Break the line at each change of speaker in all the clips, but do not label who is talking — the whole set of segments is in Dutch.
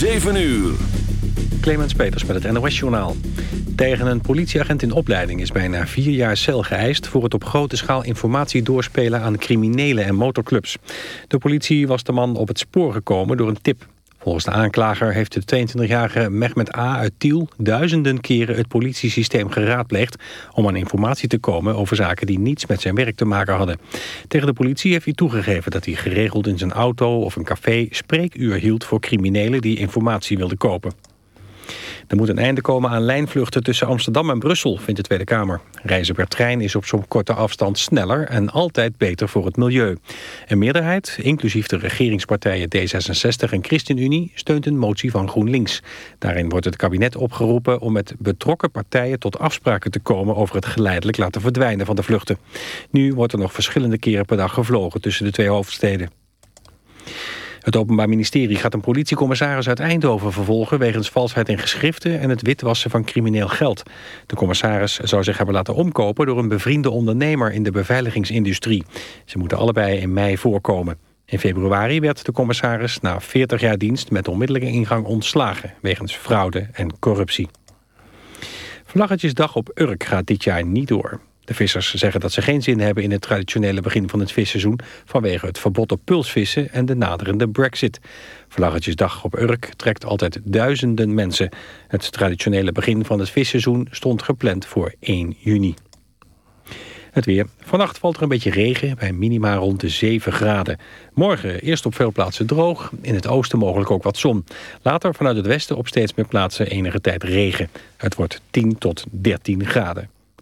7 uur.
Clemens Peters met het NOS-journaal. Tegen een politieagent in opleiding is bijna vier jaar cel geëist... voor het op grote schaal informatie doorspelen aan criminelen en motorclubs. De politie was de man op het spoor gekomen door een tip. Volgens de aanklager heeft de 22-jarige Mehmet A. uit Tiel... duizenden keren het politiesysteem geraadpleegd... om aan informatie te komen over zaken die niets met zijn werk te maken hadden. Tegen de politie heeft hij toegegeven dat hij geregeld in zijn auto of een café... spreekuur hield voor criminelen die informatie wilden kopen. Er moet een einde komen aan lijnvluchten tussen Amsterdam en Brussel, vindt de Tweede Kamer. Reizen per trein is op zo'n korte afstand sneller en altijd beter voor het milieu. Een meerderheid, inclusief de regeringspartijen D66 en ChristenUnie, steunt een motie van GroenLinks. Daarin wordt het kabinet opgeroepen om met betrokken partijen tot afspraken te komen over het geleidelijk laten verdwijnen van de vluchten. Nu wordt er nog verschillende keren per dag gevlogen tussen de twee hoofdsteden. Het Openbaar Ministerie gaat een politiecommissaris uit Eindhoven vervolgen... wegens valsheid in geschriften en het witwassen van crimineel geld. De commissaris zou zich hebben laten omkopen... door een bevriende ondernemer in de beveiligingsindustrie. Ze moeten allebei in mei voorkomen. In februari werd de commissaris na 40 jaar dienst... met onmiddellijke ingang ontslagen... wegens fraude en corruptie. Vlaggetjesdag op Urk gaat dit jaar niet door. De vissers zeggen dat ze geen zin hebben in het traditionele begin van het visseizoen... vanwege het verbod op pulsvissen en de naderende brexit. Vlaggetjesdag op Urk trekt altijd duizenden mensen. Het traditionele begin van het visseizoen stond gepland voor 1 juni. Het weer. Vannacht valt er een beetje regen bij minima rond de 7 graden. Morgen eerst op veel plaatsen droog. In het oosten mogelijk ook wat zon. Later vanuit het westen op steeds meer plaatsen enige tijd regen. Het wordt 10 tot 13 graden.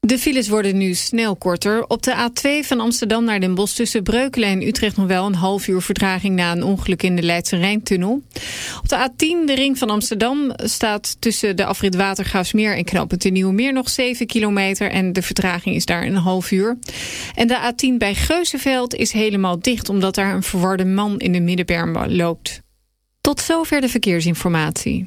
De files worden nu snel korter. Op de A2 van Amsterdam naar Den Bosch tussen Breukelen en Utrecht... nog wel een half uur vertraging na een ongeluk in de Leidse Rijntunnel. Op de A10, de ring van Amsterdam, staat tussen de afrit Watergraafsmeer... en knooppunt de Nieuwe nog 7 kilometer... en de vertraging is daar een half uur. En de A10 bij Geuzenveld is helemaal dicht... omdat daar een verwarde man in de middenberm loopt. Tot zover de verkeersinformatie.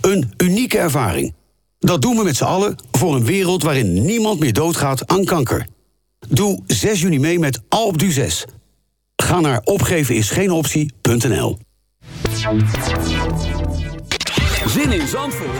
Een unieke ervaring. Dat doen we met z'n allen voor een wereld waarin niemand meer doodgaat aan kanker. Doe 6 juni mee met Alp du 6. Ga naar opgevenisgeenoptie.nl
Zin in Zandvoort.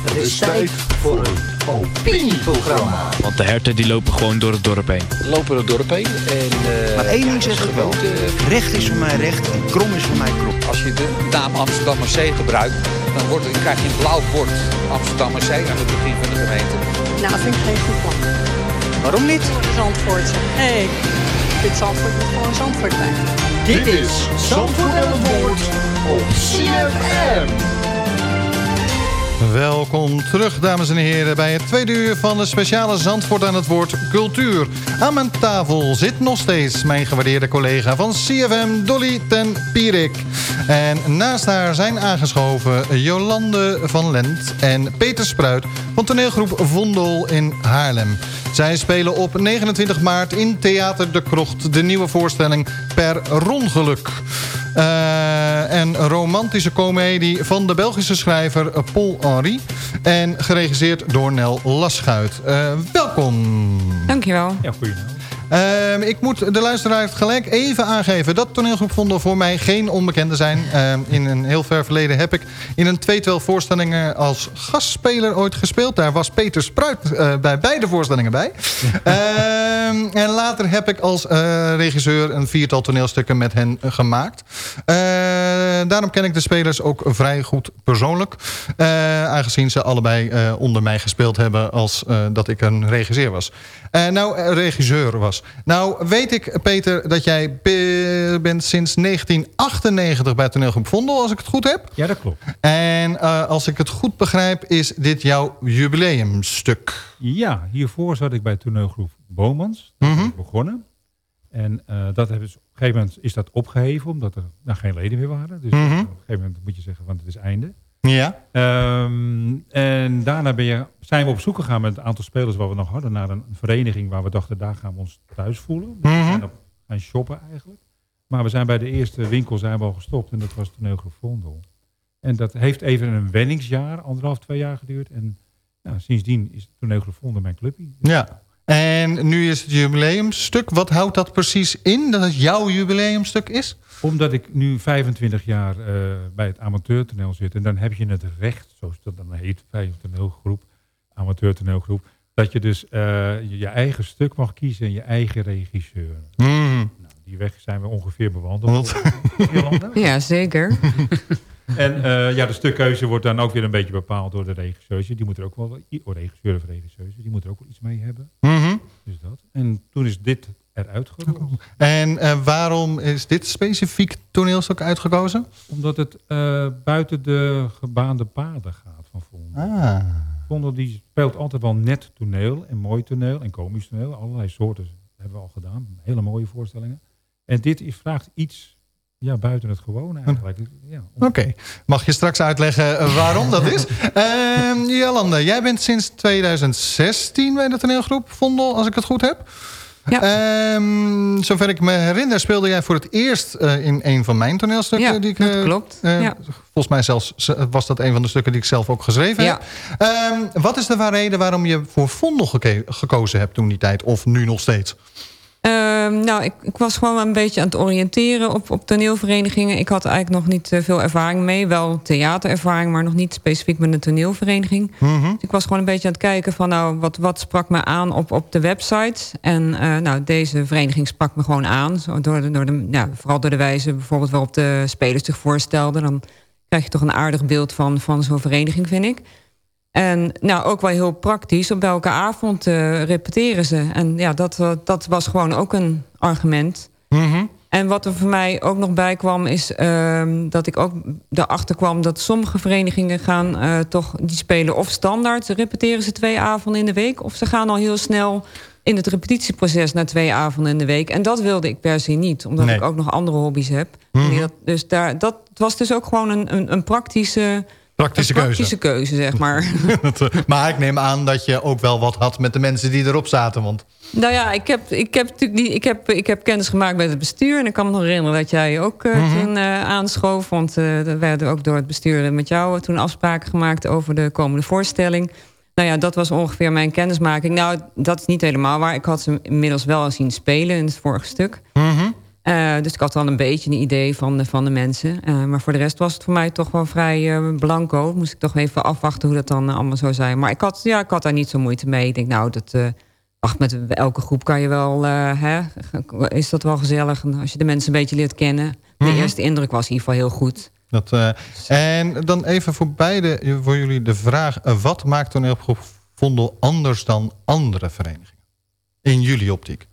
Het is tijd voor een opinieprogramma.
Want de herten die lopen gewoon door het dorp heen.
Lopen door het dorp heen. En,
Maar één ding zeg ik wel. Recht is voor mij recht en krom is voor mij krom.
Als je de naam Amsterdammer Zee gebruikt, dan, wordt, dan krijg je een blauw bord Amsterdammer Zee aan het begin van de gemeente.
Nou, dat vind ik geen goed plan.
Waarom niet?
Zandvoort. Nee, dit Zandvoort moet gewoon Zandvoort blijven.
Dit is Zandvoort aan het woord op CFM.
Welkom terug, dames en heren, bij het tweede uur van de speciale Zandvoort aan het woord cultuur. Aan mijn tafel zit nog steeds mijn gewaardeerde collega van CFM, Dolly ten Pierik. En naast haar zijn aangeschoven Jolande van Lent en Peter Spruit van toneelgroep Vondel in Haarlem. Zij spelen op 29 maart in Theater de Krocht de nieuwe voorstelling Per Rongeluk. Eh, een romantische komedie van de Belgische schrijver Paul Henry. En geregisseerd door Nel Laschuit. Eh, welkom.
Dankjewel.
Ja, goedenavond.
Ehm, ik moet de luisteraar gelijk even aangeven... dat toneelgroep Vondel voor mij geen onbekende zijn. Ehm, in een heel ver verleden heb ik in een tweetal voorstellingen... als gastspeler ooit gespeeld. Daar was Peter Spruit eh, bij beide voorstellingen bij. Ehm, en later heb ik als eh, regisseur een viertal toneelstukken met hen eh, gemaakt. Daarom ken ik de spelers ook vrij goed persoonlijk. Aangezien ze allebei onder mij gespeeld hebben... als dat ik een regisseur was. Nou, regisseur was. Nou, weet ik, Peter, dat jij be- bent sinds 1998 bij toneelgroep Vondel, als ik het goed heb.
Ja, dat klopt.
En eh, als ik het goed begrijp, is dit jouw jubileumstuk.
Ja, hiervoor zat ik bij toneelgroep Bomans. Daar
Mhm.
ben ik begonnen. En eh, dat hebben ze, op een gegeven moment is dat opgeheven, omdat er nou, geen leden meer waren. Dus
Mhm.
op een gegeven moment moet je zeggen, want het is einde.
Ja.
Ehm, en daarna ben je, zijn we op zoek gegaan met een aantal spelers wat we nog hadden... naar een vereniging waar we dachten, daar gaan we ons thuis voelen. Dus
Mhm.
we zijn op gaan shoppen eigenlijk. Maar we zijn bij de eerste winkel zijn we al gestopt en dat was toneelgroep Vondel. En dat heeft even een wenningsjaar, anderhalf, twee jaar geduurd. En ja, sindsdien is toneelgroep Vondel mijn clubje.
Ja. En nu is het jubileumstuk. Wat houdt dat precies in, dat het jouw jubileumstuk is?
Omdat ik nu 25 jaar eh, bij het amateurtoneel zit. En dan heb je het recht, zoals dat dan heet, bij een toneelgroep, amateurtoneelgroep. Dat je dus eh, je, je eigen stuk mag kiezen en je eigen regisseur.
Mhm.
Nou, die weg zijn we ongeveer bewandeld.
Ja, zeker.
En eh, ja, de stukkeuze wordt dan ook weer een beetje bepaald door de regisseurs. Die moeten er ook wel, oh, regisseur of regisseurs, die moeten er ook wel iets mee hebben.
Mhm.
Dus dat. En toen is dit eruit gerold.
En eh, waarom is dit specifiek toneelstuk uitgekozen?
Omdat het eh, buiten de gebaande paden gaat van Vondel.
Ah.
Vondel die speelt altijd wel net toneel en mooi toneel en komisch toneel. Allerlei soorten hebben we al gedaan. Hele mooie voorstellingen. En dit is, vraagt iets ja, buiten het gewone eigenlijk. Ja,
Oké, mag je straks uitleggen eh, waarom dat is? Ehm Jolande, jij bent sinds 2016 bij de toneelgroep Vondel, als ik het goed heb. Ehm, zover ik me herinner speelde jij voor het eerst eh, in een van mijn toneelstukken.
Ja,
die ik,
dat
eh,
klopt. Ja.
Volgens mij zelfs was dat een van de stukken die ik zelf ook geschreven
Ja.
heb. Ehm, wat is de reden waarom je voor Vondel geke- gekozen hebt toen die tijd? Of nu nog steeds?
Ehm, nou, ik, ik was gewoon een beetje aan het oriënteren op, op toneelverenigingen. Ik had eigenlijk nog niet eh, veel ervaring mee. Wel theaterervaring, maar nog niet specifiek met een toneelvereniging.
Mhm.
Dus ik was gewoon een beetje aan het kijken van... nou, wat, wat sprak me aan op, op de website. En eh, nou, deze vereniging sprak me gewoon aan. Zo door de, door de, ja, vooral door de wijze bijvoorbeeld waarop de spelers zich voorstelden. Dan krijg je toch een aardig beeld van, van zo'n vereniging, vind ik. En nou, ook wel heel praktisch. Op welke avond eh, repeteren ze? En ja, dat, wa- dat was gewoon ook een argument.
Mhm.
En wat er voor mij ook nog bij kwam... is ehm, dat ik ook erachter kwam dat sommige verenigingen gaan eh, toch... die spelen of standaard, ze repeteren ze twee avonden in de week... of ze gaan al heel snel in het repetitieproces naar twee avonden in de week. En dat wilde ik per se niet, omdat
Nee.
ik ook nog andere hobby's heb.
Mhm.
Dus daar, dat was dus ook gewoon een, een, een praktische...
Praktische keuze.
praktische keuze, zeg maar.
Eh, maar ik neem aan dat je ook wel wat had met de mensen die erop zaten. Want
Nou ja, ik heb, ik heb natuurlijk niet, ik heb, ik heb kennis gemaakt met het bestuur. En ik kan me nog herinneren dat jij ook
Mhm.
toen eh, aanschoof. Want eh, er werden ook door het bestuur met jou toen afspraken gemaakt over de komende voorstelling. Nou ja, dat was ongeveer mijn kennismaking. Nou, dat is niet helemaal waar. Ik had ze inmiddels wel zien spelen in het vorige stuk.
Mhm.
Eh, dus ik had wel een beetje een idee van de, van de mensen. Eh, maar voor de rest was het voor mij toch wel vrij eh, blanco. Moest ik toch even afwachten hoe dat dan allemaal zou zijn. Maar ik had, ja, ik had daar niet zo moeite mee. Ik denk, nou, dat, ach, met elke groep kan je wel... hè, is dat wel gezellig als je de mensen een beetje leert kennen. De
Mhm.
eerste indruk was in ieder geval heel goed.
Dat, eh, en dan even voor beide, voor jullie de vraag... wat maakt toneelgroep Vondel anders dan andere verenigingen? In jullie optiek.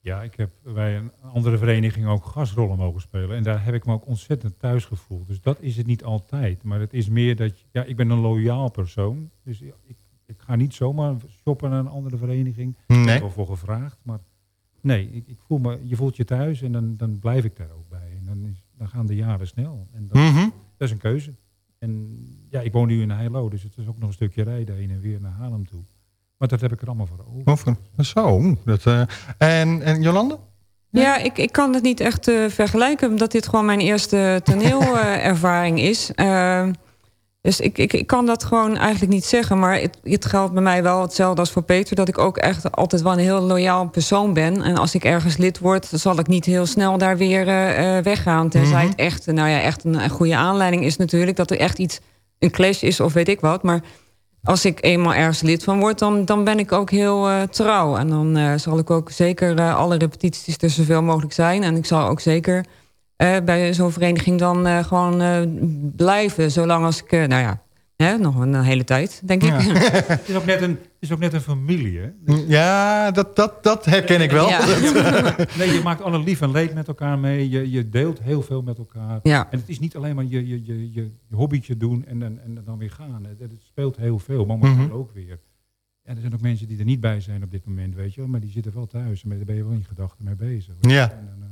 Ja, ik heb bij een andere vereniging ook gastrollen mogen spelen. En daar heb ik me ook ontzettend thuis gevoeld. Dus dat is het niet altijd. Maar het is meer dat... je- Ja, ik ben een loyaal persoon. Dus ik, ik ga niet zomaar shoppen naar een andere vereniging. Ik
Nee.
heb er voor gevraagd. Maar nee, ik, ik voel me, je voelt je thuis en dan, dan blijf ik daar ook bij. En dan, is, dan gaan de jaren snel. En dat,
Mhm.
dat is een keuze. En ja, ik woon nu in Heilo. Dus het is ook nog een stukje rijden heen en weer naar Haarlem toe. Maar dat heb ik er allemaal voor over.
Over. Zo. Dat, eh, en, en Jolande?
Ja, ik, ik kan het niet echt eh, vergelijken, omdat dit gewoon mijn eerste toneelervaring is. Eh, dus ik, ik, ik kan dat gewoon eigenlijk niet zeggen. Maar het, het geldt bij mij wel hetzelfde als voor Peter... dat ik ook echt altijd wel een heel loyaal persoon ben. En als ik ergens lid word, dan zal ik niet heel snel daar weer eh, eh, weggaan. Tenzij
Mhm.
het echt, nou ja, echt een, een goede aanleiding is natuurlijk... dat er echt iets, een clash is of weet ik wat. Maar als ik eenmaal ergens lid van word, dan, dan ben ik ook heel eh, trouw. En dan eh, zal ik ook zeker eh, alle repetities er zoveel mogelijk zijn. En ik zal ook zeker bij zo'n vereniging dan gewoon blijven. Zolang als ik, nou ja, hè, nog een hele tijd, denk ik.
het, is ook net een, het is ook net een familie, hè?
Ja, dat, dat, dat herken ik wel.
Ja.
nee, je maakt alle lief en leed met elkaar mee. Je, je deelt heel veel met elkaar.
Ja.
En het is niet alleen maar je, je, je, je, je hobbytje doen en, en, en dan weer gaan. Het, het speelt heel veel, momenteel
Mhm.
ook weer. En er zijn ook mensen die er niet bij zijn op dit moment, weet je wel. Maar die zitten wel thuis en daar ben je wel in gedachten mee bezig.
Ja.
En, en, eh,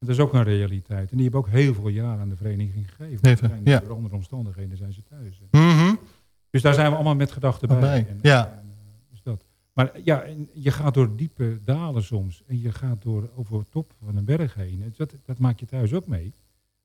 dat is ook een realiteit. En die hebben ook heel veel jaar aan de vereniging gegeven.
Even,
Zijn
ja.
Door andere omstandigheden zijn ze thuis.
Mhm.
Dus daar zijn we allemaal met gedachten bij.
Bij,
En,
ja.
en, eh, dus dat. Maar ja, en je gaat door diepe dalen soms. En je gaat door over de top van een berg heen. En Dat, dat maak je thuis ook mee.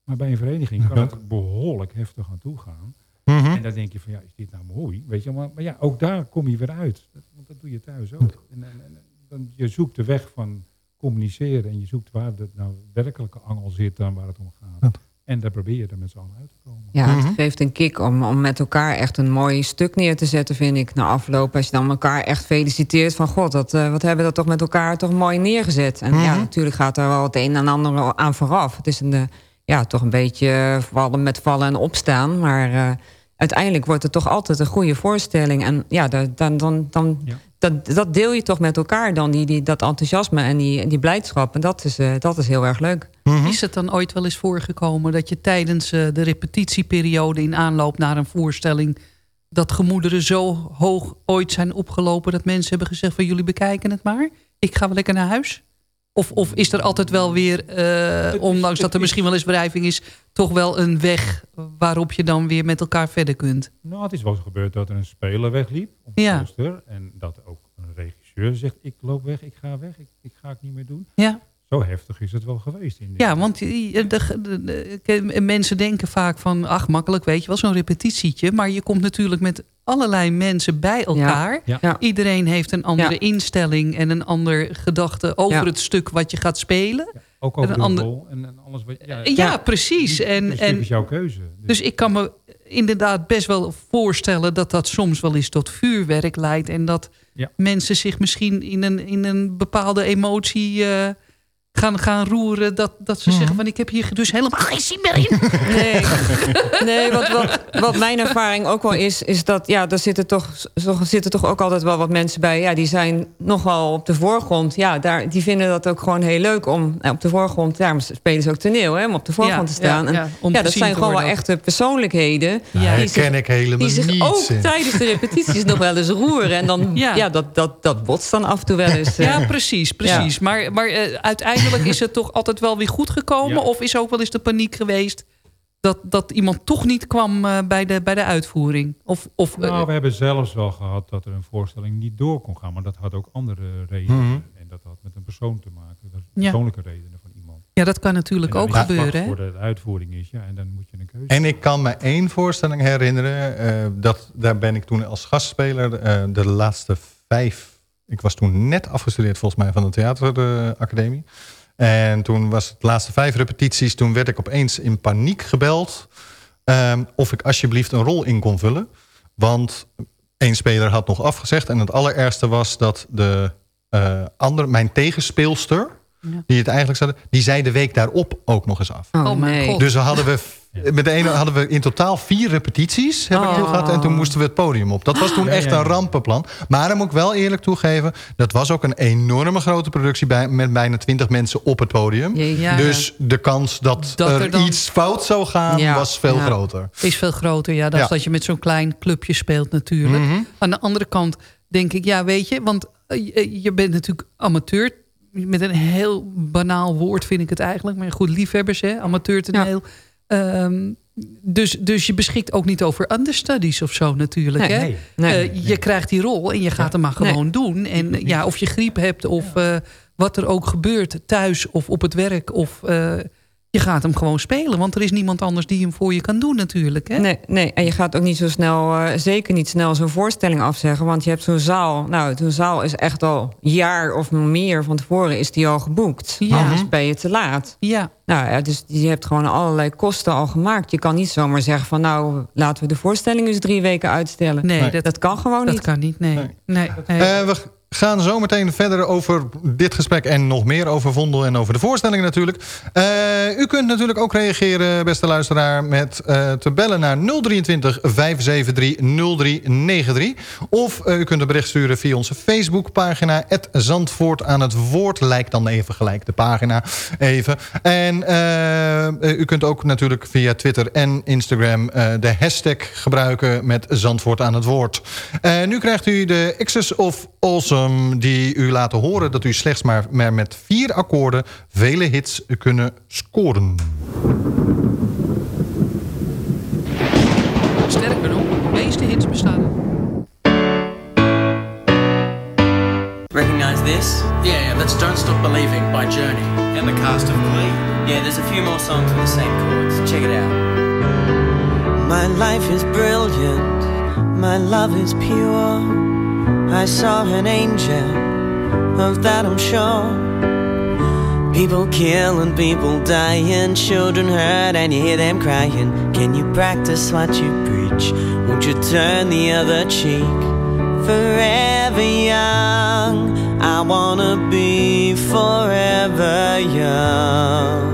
Maar bij een vereniging kan het behoorlijk heftig aan toe gaan.
Mhm.
En dan denk je van, ja, is dit nou mooi? Weet je, maar, maar ja, ook daar kom je weer uit. Dat, want dat doe je thuis ook. En, en, en dan, je zoekt de weg van communiceren. En je zoekt waar de nou werkelijke angel zit dan waar het om gaat. En daar probeer je er met z'n allen uit te komen.
Ja,
Mhm.
het geeft een kick om, om met elkaar echt een mooi stuk neer te zetten, vind ik. Na afloop, als je dan elkaar echt feliciteert van... God, dat, eh, wat hebben we dat toch met elkaar toch mooi neergezet. En ja,
Mhm.
natuurlijk gaat er wel het een en ander aan vooraf. Het is een, eh, ja, toch een beetje vallen met vallen en opstaan. Maar eh, uiteindelijk wordt het toch altijd een goede voorstelling. En ja, da- dan, dan, dan, dat, dat deel je toch met elkaar dan, die, die, dat enthousiasme en die, die blijdschap. En dat is, eh, dat is heel erg leuk.
Is het dan ooit wel eens voorgekomen dat je tijdens eh, de repetitieperiode in aanloop naar een voorstelling dat gemoederen zo hoog ooit zijn opgelopen dat mensen hebben gezegd van jullie bekijken het maar, ik ga wel lekker naar huis? Of, of is er altijd wel weer, eh, ondanks dat er misschien wel eens wrijving is, toch wel een weg waarop je dan weer met elkaar verder kunt?
Nou, het is wel eens gebeurd dat er een speler wegliep. Of
Ja.
een speelster, En dat ook een regisseur zegt, ik loop weg, ik ga weg, ik, ik ga het niet meer doen.
Ja.
Zo heftig is het wel geweest. In
Ja, want die- de, de, de- de- mensen denken vaak van... ach, makkelijk, weet je wel, zo'n repetitietje. Maar je komt natuurlijk met allerlei mensen bij elkaar.
Ja.
Ja.
Iedereen heeft een andere
Ja.
instelling... en een ander gedachte over
Ja.
het stuk wat je gaat spelen.
Ook over
En een ander-
rol en, en alles wat... Ja,
Ja, precies. En,
Dus
en,
is jouw keuze.
dus ik kan me inderdaad best wel voorstellen... dat dat soms wel eens tot vuurwerk leidt... en dat
Ja.
mensen zich misschien in een, in een bepaalde emotie... eh, gaan, gaan roeren, dat, dat ze zeggen van... ik heb hier dus helemaal geen zin meer in.
Nee, nee wat, wat, wat mijn ervaring ook wel is... is dat ja, er zitten toch, zo- zitten toch ook altijd wel wat mensen bij... ja, die zijn nogal op de voorgrond. Ja, daar, die vinden dat ook gewoon heel leuk om nou, op de voorgrond... daarom spelen ze ook toneel, hè, om op de voorgrond
Ja,
te staan.
ja,
En
ja, om
ja,
te
dat zijn gewoon wel echte persoonlijkheden.
Ja,
die zich-
herken ik helemaal
die zich
niets
ook
in.
tijdens de repetities nog wel eens roeren. En dan,
Ja.
ja, dat, dat, dat botst dan af en toe wel eens. eh.
Ja, precies, precies. Maar, maar eh, uiteindelijk is het toch altijd wel weer goed gekomen?
Ja.
Of is ook wel eens de paniek geweest... dat, dat iemand toch niet kwam eh, bij, de, bij de uitvoering? Of, of, eh,
Nou, we hebben zelfs wel gehad dat er een voorstelling niet door kon gaan. Maar dat had ook andere redenen.
Mhm.
En dat had met een persoon te maken. Dat
Ja.
persoonlijke redenen van iemand.
ja, dat kan natuurlijk ook gebeuren. Hè?
voor de uitvoering is. Ja, en dan moet je een keuze
En ik kan me één voorstelling herinneren. eh, dat, daar ben ik toen als gastspeler eh, de laatste vijf... Ik was toen net afgestudeerd volgens mij van de theateracademie. En toen was het de laatste vijf repetities. Toen werd ik opeens in paniek gebeld... ehm, of ik alsjeblieft een rol in kon vullen. Want één speler had nog afgezegd. En het allerergste was dat de eh andere, mijn tegenspeelster... die het eigenlijk zouden... die zei de week daarop ook nog eens af.
Oh, Oh, mijn nee. God.
Dus we hadden we... Met de ene hadden we in totaal vier repetities, heb ik
Oh.
toen gehad. En toen moesten we het podium op. Dat was toen echt een rampenplan. Maar dan moet ik wel eerlijk toegeven... dat was ook een enorme grote productie... Bij, met bijna twintig mensen op het podium.
Ja,
dus de kans dat,
Dat
er,
er dan-
iets fout zou gaan...
Ja.
was veel
Ja.
groter.
Is veel groter, ja. Dan
Ja.
dat je met zo'n klein clubje speelt natuurlijk.
Mhm.
Aan de andere kant denk ik, ja weet je... want eh, je- je bent natuurlijk amateur. Met een heel banaal woord vind ik het eigenlijk. Maar goed, liefhebbers, hè, amateurtoneel. Ehm, dus, dus je beschikt ook niet over understudies of zo natuurlijk.
Nee,
hè?
nee, nee,
Eh, Je krijgt die rol en je gaat hem maar gewoon doen. En ja, of je griep hebt of eh, wat er ook gebeurt thuis of op het werk... of eh, je gaat hem gewoon spelen. Want er is niemand anders die hem voor je kan doen natuurlijk. Hè?
Nee, nee, en je gaat ook niet zo snel, eh, zeker niet snel zo'n voorstelling afzeggen. Want je hebt zo'n zaal. Nou, zo'n zaal is echt al een jaar of meer van tevoren is die al geboekt.
Ja.
Anders ben je te laat.
Ja.
Nou ja, dus je hebt gewoon allerlei kosten al gemaakt. Je kan niet zomaar zeggen van nou, laten we de voorstelling eens drie weken uitstellen.
Nee,
dat,
dat-
kan gewoon
dat
niet.
kan niet, nee. nee. nee.
Eh, we gaan zo meteen verder over dit gesprek en nog meer over Vondel en over de voorstelling natuurlijk. Eh, u kunt natuurlijk ook reageren, beste luisteraar, met eh, te bellen naar 023 573 0393. Of eh, u kunt een bericht sturen via onze Facebookpagina, het Zandvoort aan het woord. Lijkt dan even gelijk de pagina even. En u kunt ook natuurlijk via Twitter en Instagram de hashtag gebruiken met Zandvoort aan het woord. Nu krijgt u de X's of Awesome die u laten horen dat u slechts maar, maar met vier akkoorden vele hits kunnen scoren.
Sterker nog, de meeste hits bestaan.
Recognize this?
Yeah, yeah, that's Don't Stop Believing by Journey.
And the cast of Glee? Yeah, there's a few more songs with the same chords. Check it out. My life is brilliant. My love is pure. I saw an angel. Of that I'm sure. People killing, people dying, children hurt, and you hear them crying. Can you practice what you preach? Won't you turn the other cheek? Forever young, I wanna be forever young.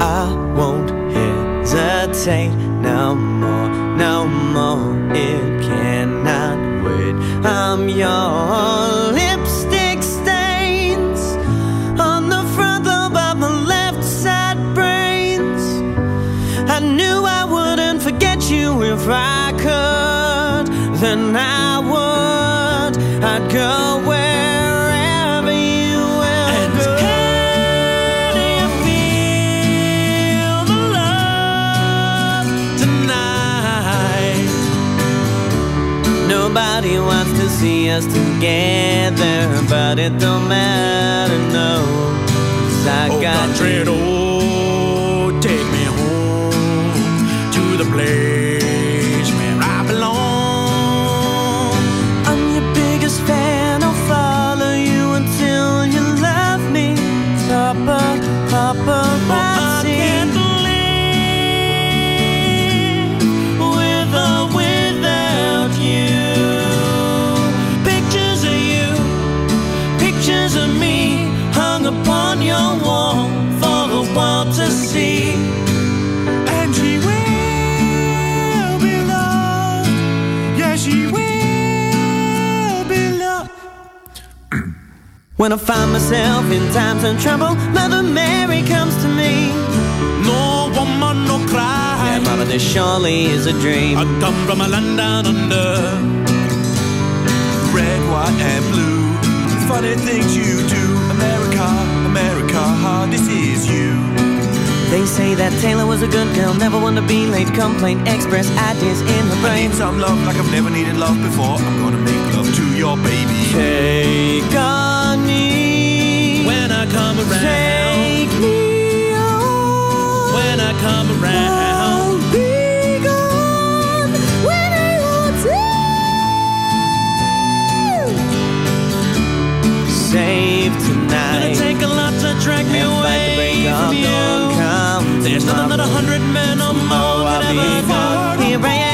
I won't hesitate no more, no more. It. aa see us together, but it don't matter, no. 'Cause I
Oh,
got
country
pictures of me, hung upon your wall for the world to see. And she will be loved. Yeah, she will be loved. When I find myself in times of trouble, Mother Mary comes to me.
No woman, no cry.
Yeah, Mama, this surely is a dream.
I come from a land down under. Red, white, and blue. Funny things you do. America, America, this is you.
They say that Taylor was a good girl, never one to be late. Complaint, express ideas in her
I
brain.
need some love like I've never needed love before. I'm gonna make love to your baby.
Take on me
when I come around.
Take me on
when I come around.
To. Save leave tonight.
Gonna take a lot to drag me
And fight the break
away
of
from you.
dawn come
There's nothing that a
tomorrow.
hundred men or more
I'll
could
be
ever
gone.
do.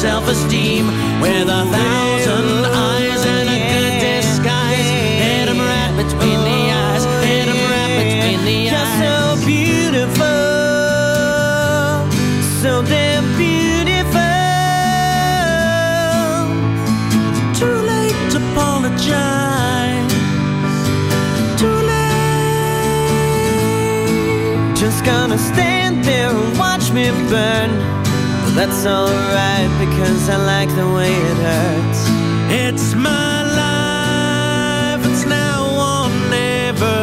self-esteem with a thousand
That's alright because I like the way it hurts.
It's my life, it's now or never.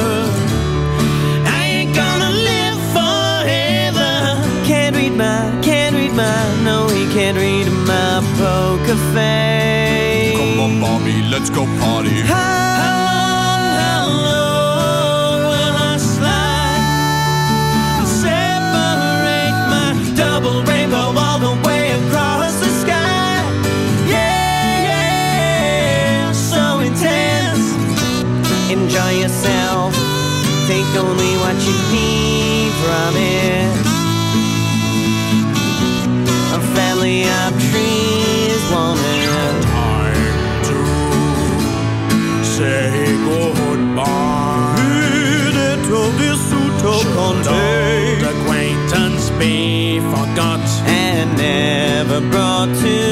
I ain't gonna live forever.
Can't read my, can't read my, no, he can't read my poker face.
Come on, Bobby, let's go party.
How
take only what you need from it. A family of trees wanted.
say goodbye. Little vissuto con te. Should old acquaintance be forgot?
and never brought to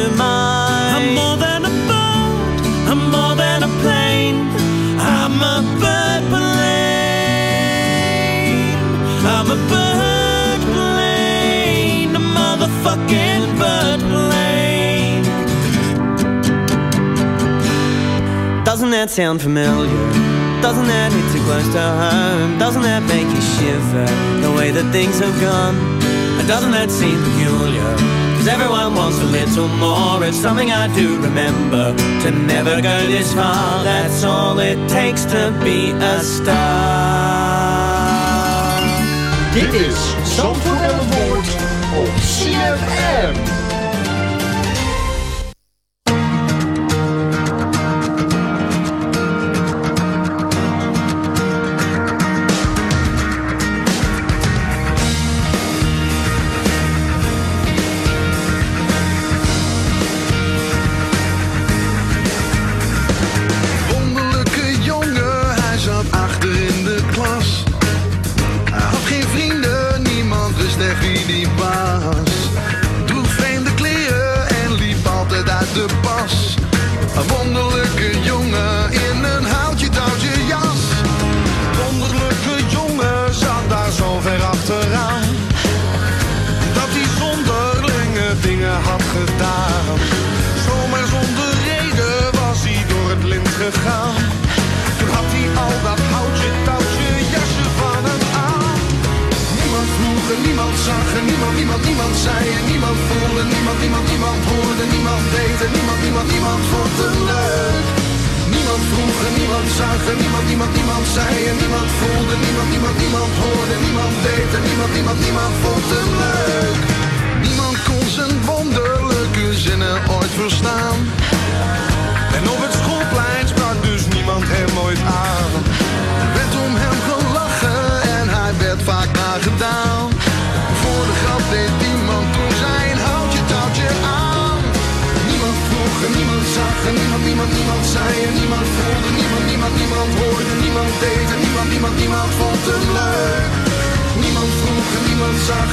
plane.
Doesn't that sound familiar? Doesn't that hit too close to home? Doesn't that make you shiver the way that things have gone? And doesn't that seem peculiar? Cause everyone wants a little more. It's something I do remember. To never go this far, that's all it takes to be a star.
Dit is Zandvoort woord op CFM.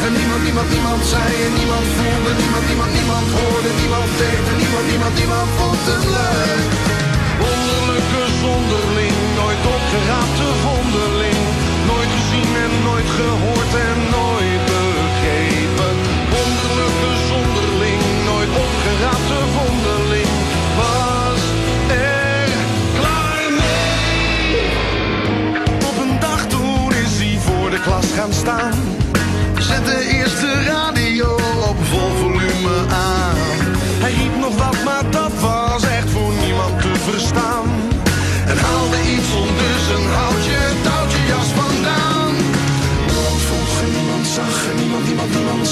Niemand, niemand, niemand zei en niemand voelde. Niemand, niemand, niemand hoorde. Niemand deed en niemand, niemand, niemand vond het leuk. Wonderlijke zonderling, nooit opgeraapte vondeling. Nooit gezien en nooit gehoord en nooit begrepen. Wonderlijke zonderling, nooit opgeraapte vondeling. Was
er klaar mee? Op een dag toen is hij voor de klas gaan staan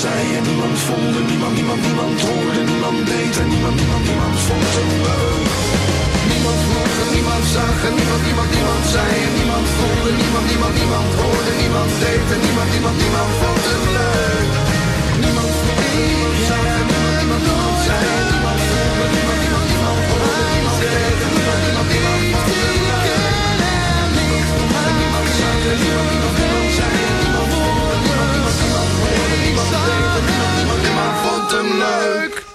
zei en niemand voelde. Niemand, niemand, niemand hoorde, niemand deed en niemand, niemand, niemand vond hem leuk. Niemand vroeg niemand zag en niemand, niemand, niemand zei en niemand voelde. Niemand, niemand, niemand hoorde, niemand deed en niemand, niemand, niemand vond hem leuk. Niemand vroeg niemand zag en niemand, niemand, niemand zei en niemand voelde. Niemand, niemand, niemand hoorde, niemand deed en niemand, niemand, niemand vond hem leuk. Niemand niemand zag en niemand, niemand, niemand zei en. Niemand, vond hem leuk.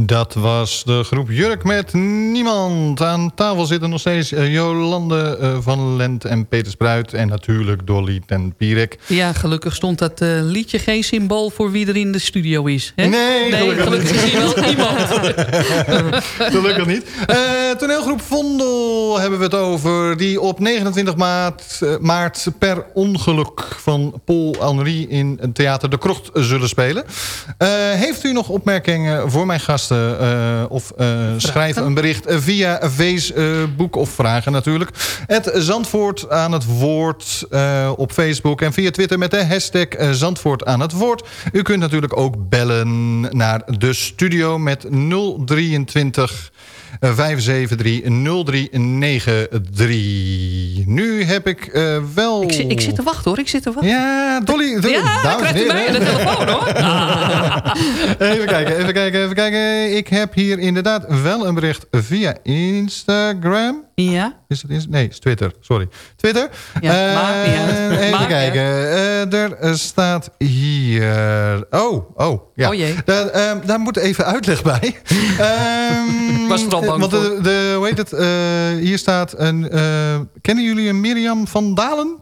Dat was de groep Jurk met Niemand. Aan tafel zitten nog steeds eh, Jolande eh, van Lent en Peter Spruit... en natuurlijk Dolly ten Pierik.
Ja, gelukkig stond dat eh, liedje geen symbool voor wie er in de studio is. Hè?
Nee,
gelukkig,
gelukkig
is hier wel iemand.
Gelukkig niet. Toneelgroep Vondel hebben we het over. Die op 29 maart, maart per ongeluk van Paul Henry in het Theater De Krocht zullen spelen. Heeft u nog opmerkingen voor mijn eh, of eh, schrijf een bericht via Facebook of vragen natuurlijk. Het Zandvoort aan het woord eh, op Facebook en via Twitter met de hashtag eh, Zandvoort aan het woord. U kunt natuurlijk ook bellen naar de studio met 023 eh, 573-0393. Nu heb ik eh, wel...
Ik, zit- ik zit te wachten hoor, ik zit te wachten.
Ja, Dolly. Dolly
Ja,
dames
krijgt
heren.
de telefoon hoor.
Even kijken, even kijken, even kijken. Ik heb hier inderdaad wel een bericht via Instagram.
Ja.
Is het Nee, het is Twitter. Sorry. Twitter.
Ja,
Eh,
maakt niet uit.
Even
Maakt
kijken. Eh, er staat hier... Oh, oh. Ja.
Oh jee.
Daar, eh, daar moet even uitleg bij. Ehm,
Was er al bang
want de,
voor.
de, hoe heet het? eh, hier staat een... eh, kennen jullie een Mirjam van Dalen?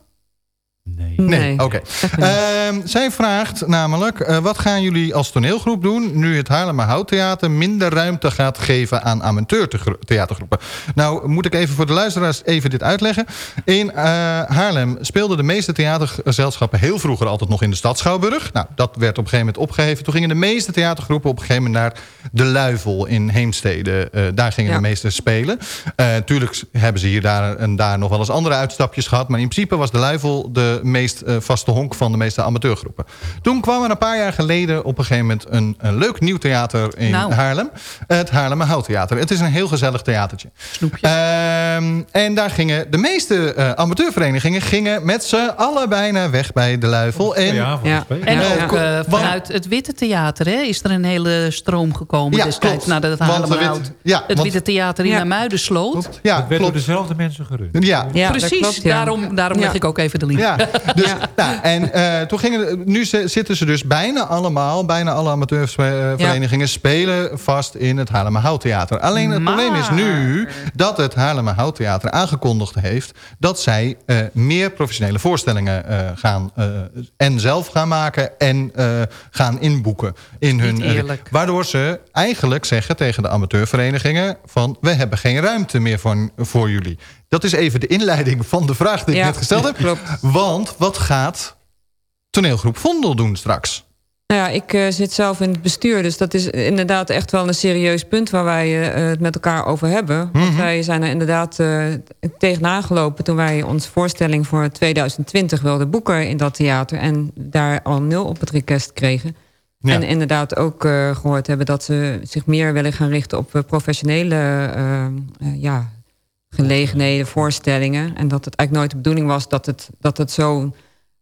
Nee, oké. Ehm, zij vraagt namelijk, eh, wat gaan jullie als toneelgroep doen... nu het Haarlemmer Houttheater minder ruimte gaat geven aan amateurtheatergroepen? Nou, moet ik even voor de luisteraars even dit uitleggen. In eh, Haarlem speelden de meeste theatergezelschappen... heel vroeger altijd nog in de stad Schouwburg. Nou, dat werd op een gegeven moment opgeheven. Toen gingen de meeste theatergroepen op een gegeven moment... naar de Luivel in Heemstede. Eh, daar gingen de meeste spelen. Eh tuurlijk hebben ze hier daar en daar nog wel eens andere uitstapjes gehad... maar in principe was de Luivel de meest eh, vaste honk van de meeste amateurgroepen. Toen kwam er een paar jaar geleden op een gegeven moment... een, een leuk nieuw theater in
Nou.
Haarlem. Het Haarlemmer Houttheater. Het is een heel gezellig theatertje. Ehm, en daar gingen de meeste eh, amateurverenigingen... gingen met z'n allen bijna weg bij de Luivel. En,
En ook eh, vanuit het Witte Theater hè, is er een hele stroom gekomen
Ja,
destijds.
klopt.
Nadat het Haarlemmerhout
Witte- ja,
het Witte Theater in
Ja.
Amuiden sloot.
Ja,
het werd door
klopt.
dezelfde mensen gerund.
Ja,
Precies, daarom, daarom leg ik ook even de link.
Ja, dus, nou, en eh, toen gingen, nu zi- zitten ze dus bijna allemaal, bijna alle amateurverenigingen spelen vast in het Haarlemmer Houttheater. Alleen het
Maar-
probleem is nu dat het Haarlemmer Houttheater aangekondigd heeft dat zij eh, meer professionele voorstellingen eh, gaan en zelf gaan maken en gaan inboeken in hun. waardoor ze eigenlijk zeggen tegen de amateurverenigingen van we hebben geen ruimte meer voor, voor jullie. Dat is even de inleiding van de vraag die ik
Ja,
net gesteld heb.
klopt.
Want wat gaat toneelgroep Vondel doen straks?
Nou ja, ik eh, zit zelf in het bestuur, dus dat is inderdaad echt wel een serieus punt waar wij eh, het met elkaar over hebben. Want
Mhm.
wij zijn er inderdaad eh, tegenaan gelopen toen wij onze voorstelling voor 2020 wilden boeken in dat theater en daar al nul op het request kregen.
Ja.
En inderdaad ook eh, gehoord hebben dat ze zich meer willen gaan richten op professionele ja, gelegenheden, voorstellingen. En dat het eigenlijk nooit de bedoeling was dat het, dat het zo'n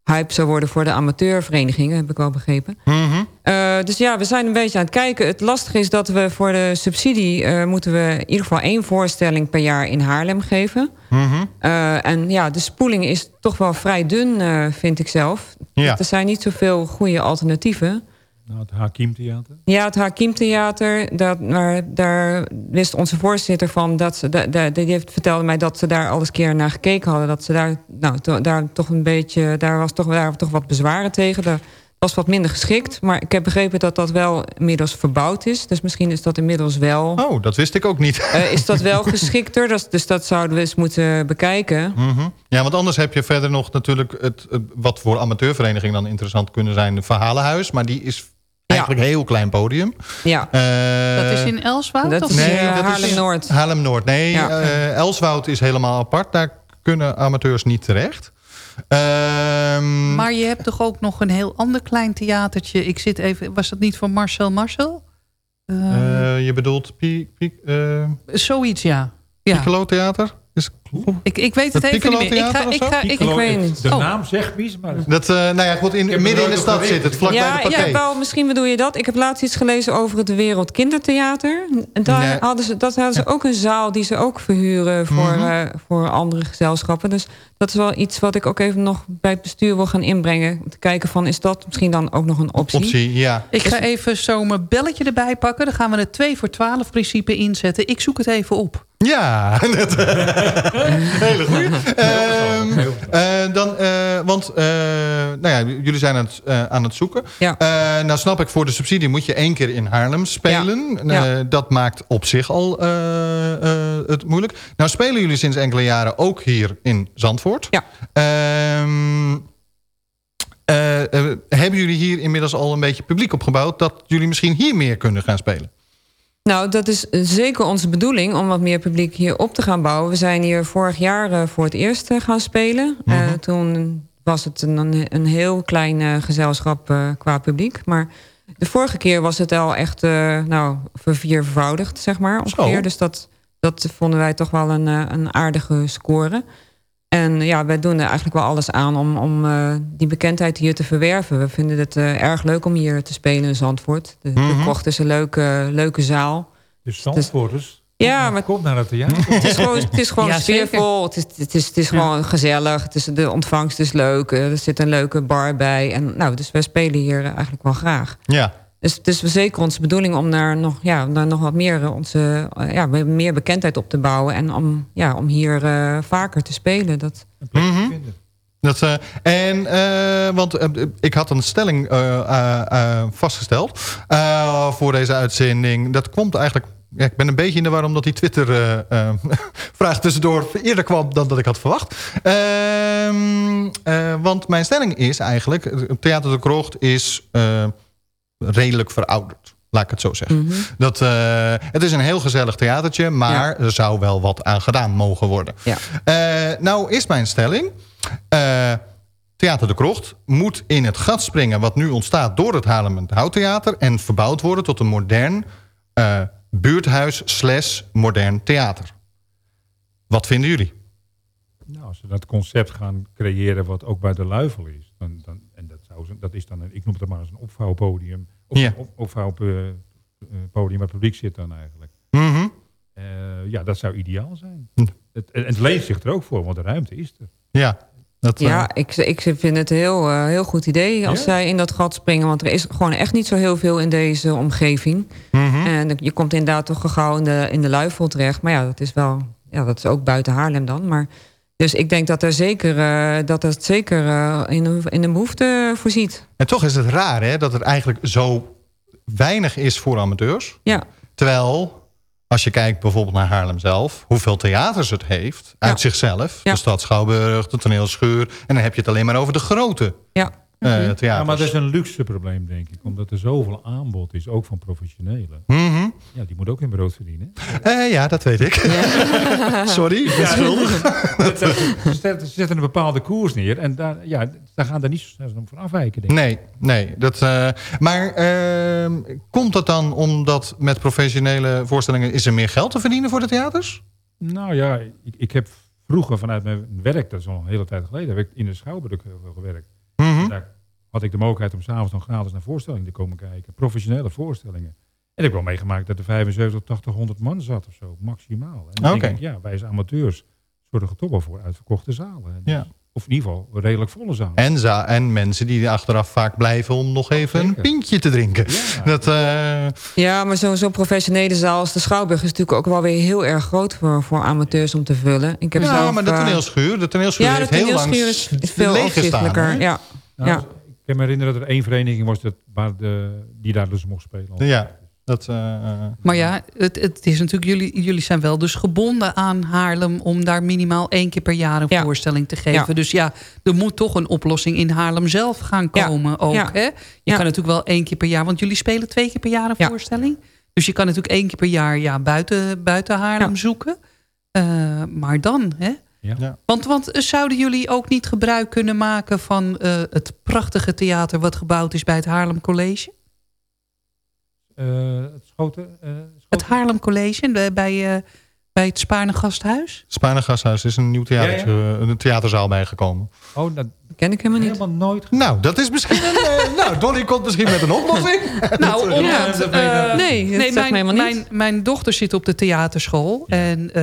hype zou worden voor de amateurverenigingen, heb ik wel begrepen. Eh, dus ja, we zijn een beetje aan het kijken. Het lastige is dat we voor de subsidie eh, moeten we in ieder geval één voorstelling per jaar in Haarlem geven. Eh, en ja, de spoeling is toch wel vrij dun, vind ik zelf.
Ja.
Er zijn niet zoveel goede alternatieven.
Nou, het Hakim Theater.
Ja, het Hakim Theater, dat, maar daar wist onze voorzitter van... Dat ze, die heeft, vertelde mij dat ze daar al eens keer naar gekeken hadden. Dat ze daar, nou, to- daar toch een beetje, daar was toch, daar toch wat bezwaren tegen. Dat, was wat minder geschikt. Maar ik heb begrepen dat dat wel inmiddels verbouwd is. Dus misschien is dat inmiddels wel...
Oh, dat wist ik ook niet.
Uh, is dat wel geschikter? Dus, dus dat zouden we eens moeten bekijken.
Mm -hmm. Ja, want anders heb je verder nog natuurlijk... Het, het, wat voor amateurvereniging dan interessant kunnen zijn... het Verhalenhuis, maar die is eigenlijk een heel klein podium.
Ja.
Uh, dat is in Elswoud?
Dat
of?
is nee, uh, Haarlem-Noord.
Haarlem-Noord. Nee, ja. uh, Elswoud is helemaal apart. Daar kunnen amateurs niet terecht. Um,
maar je hebt toch ook nog een heel ander klein theatertje. Ik zit even, was dat niet van Marcel Marcel?
Uh, je bedoelt Pie, Pie, uh,
Zoiets, ja. ja.
Piccolo Theater? Is,
ik, ik weet het, even niet meer. Ik, ga, ik, ga, ik,
ik weet niet.
De
oh.
naam zegt mis, maar...
Dat, uh, nou ja, goed, in, midden in de stad zit het, vlakbij
ja,
de.
Ja, wel, misschien bedoel je dat. Ik heb laatst iets gelezen over het Wereld Kindertheater. En daar nee. hadden ze, dat hadden ze ook een zaal die ze ook verhuren voor, mm -hmm. uh, voor andere gezelschappen. Dus dat is wel iets wat ik ook even nog bij het bestuur wil gaan inbrengen. Om te kijken van, is dat misschien dan ook nog een optie?
Optie, ja.
Ik ga even zo mijn belletje erbij pakken. Dan gaan we het 2 voor 12 principe inzetten. Ik zoek het even op.
Ja, dat, hele goed. Um, uh, dan, uh, want uh, nou ja, jullie zijn aan het, aan het zoeken.
Ja.
nou snap ik, voor de subsidie moet je één keer in Haarlem spelen.
Ja.
Dat maakt op zich al het moeilijk. Nou spelen jullie sinds enkele jaren ook hier in Zandvoort.
Ja.
Um, hebben jullie hier inmiddels al een beetje publiek opgebouwd... dat jullie misschien hier meer kunnen gaan spelen?
Nou, dat is zeker onze bedoeling om wat meer publiek hier op te gaan bouwen. We zijn hier vorig jaar uh, voor het eerst uh, gaan spelen. Mm -hmm. uh, toen was het een, een heel klein gezelschap qua publiek. Maar de vorige keer was het al echt nou, verviervoudigd, zeg maar. Ongeveer. Dus dat, dat vonden wij toch wel een, een aardige score. En ja, wij doen er eigenlijk wel alles aan om, om uh, die bekendheid hier te verwerven. We vinden het uh, erg leuk om hier te spelen in Zandvoort. De, mm -hmm. de is een leuke, leuke zaal.
Dus Zandvoorters?
Ja, maar
komt naar het theater.
Het is gewoon, het is gewoon ja, sfeervol. Het is, het is, het is gewoon ja. gezellig. Het is, de ontvangst is leuk. Er zit een leuke bar bij. En, nou, dus wij spelen hier eigenlijk wel graag.
Ja.
Dus het is zeker onze bedoeling om daar nog, ja, daar nog wat meer, onze, ja, meer bekendheid op te bouwen. En om, ja, om hier uh, vaker te spelen. Dat...
Mm -hmm. Dat, uh, en, uh, want uh, ik had een stelling vastgesteld voor deze uitzending. Dat komt eigenlijk... Ja, ik ben een beetje in de war omdat die Twitter-vraag tussendoor eerder kwam dan dat ik had verwacht. Ehm, want mijn stelling is eigenlijk... Theater de Krocht is redelijk verouderd. Laat ik het zo zeggen.
Mhm.
Mm -hmm. dat, uh, het is een heel gezellig theatertje, maar ja. er zou wel wat aan gedaan mogen worden.
Ja.
Uh, nou is mijn stelling... Uh, Theater de Krocht moet in het gat springen... wat nu ontstaat door het Haarlem Houttheater... en verbouwd worden tot een modern buurthuis slash modern theater. Wat vinden jullie?
Nou, als we dat concept gaan creëren wat ook bij de Luifel is... dan, dan en dat, zou, dat is dan, een, ik noem het maar eens een opvouwpodium... Of
ja.
op, opvouwpodium waar het publiek zit dan eigenlijk.
Mm -hmm.
uh, ja, dat zou ideaal zijn. Hm. Het, en het leent zich er ook voor, want de ruimte is er.
Ja,
dat, ja uh... ik, ik vind het een heel, uh, heel goed idee als ja? zij in dat gat springen. Want er is gewoon echt niet zo heel veel in deze omgeving.
Mm -hmm.
En je komt inderdaad toch gauw in de, in de luifel terecht. Maar ja, dat is wel, ja, dat is ook buiten Haarlem dan. Maar dus ik denk dat er zeker, uh, dat het zeker uh, in, een, in een behoefte voorziet.
En toch is het raar hè, dat er eigenlijk zo weinig is voor amateurs.
Ja.
Terwijl, als je kijkt bijvoorbeeld naar Haarlem zelf... hoeveel theaters het heeft uit ja. zichzelf.
Ja.
De Stad Schouwburg, de toneelschuur. En dan heb je het alleen maar over de grote
ja.
uh, theaters.
Ja, maar dat is een luxe probleem, denk ik. Omdat er zoveel aanbod is, ook van professionelen.
Mm -hmm.
Ja, die moet ook in brood verdienen.
Uh, ja, dat weet ik. Ja. Sorry, ik ben schuldig.
Ze zetten een bepaalde koers neer. En daar, ja, daar gaan er niet zo snel van afwijken, denk ik.
Nee, nee. Dat, uh, maar uh, komt dat dan omdat met professionele voorstellingen... is er meer geld te verdienen voor de theaters?
Nou ja, ik, ik heb vroeger vanuit mijn werk... dat is al een hele tijd geleden... heb ik in de Schouwburg heel veel gewerkt.
Mm -hmm.
Daar had ik de mogelijkheid om s'avonds nog gratis naar voorstellingen te komen kijken. Professionele voorstellingen. En ik heb wel meegemaakt dat er 75 tot 80, 100 man zat of zo, maximaal. En dan
okay.
denk ik, ja, wij als amateurs zorgen toch wel voor uitverkochte zalen. Dus,
ja.
Of in ieder geval redelijk volle zalen.
En, za en mensen die achteraf vaak blijven om nog even Zeker. een pintje te drinken.
Ja,
dat, uh...
ja maar zo'n zo professionele zaal als de Schouwburg is natuurlijk ook wel weer heel erg groot voor, voor amateurs om te vullen. Ik heb
ja,
zelf,
maar de toneelschuur, de toneelschuur
ja,
heeft
de
heel lang
is, veel overzichtelijker. Ja.
Nou,
ja.
kan me herinneren dat er één vereniging was dat, waar de, die daar dus mocht spelen.
Ja, dat... eh, eh,
Maar ja, het, het is natuurlijk, jullie, jullie zijn wel dus gebonden aan Haarlem... om daar minimaal één keer per jaar een voorstelling te geven.
Ja.
Dus ja, er moet toch een oplossing in Haarlem zelf gaan
Ja.
komen ook.
Ja.
Hè? Je
Ja.
kan natuurlijk wel één keer per jaar... want jullie spelen twee keer per jaar een voorstelling. Dus je kan natuurlijk één keer per jaar ja, buiten, buiten Haarlem zoeken. Eh, maar dan, hè?
Ja.
Want, want zouden jullie ook niet gebruik kunnen maken... van eh, het prachtige theater wat gebouwd is bij het Haarlem College?
Eh, het schoten... eh,
Het Haarlem College bij, bij, eh, bij het Spaarne Gasthuis?
Spaarne Gasthuis is een nieuw theater,
Ja,
een theaterzaal bijgekomen.
Oh, dat
ken ik helemaal niet.
Helemaal nooit.
Nou, dat is misschien een... nou, Donnie komt misschien met een oplossing.
Nou,
Dat,
Nee, zegt
mijn. Mijn, mijn dochter zit op de theaterschool. En eh,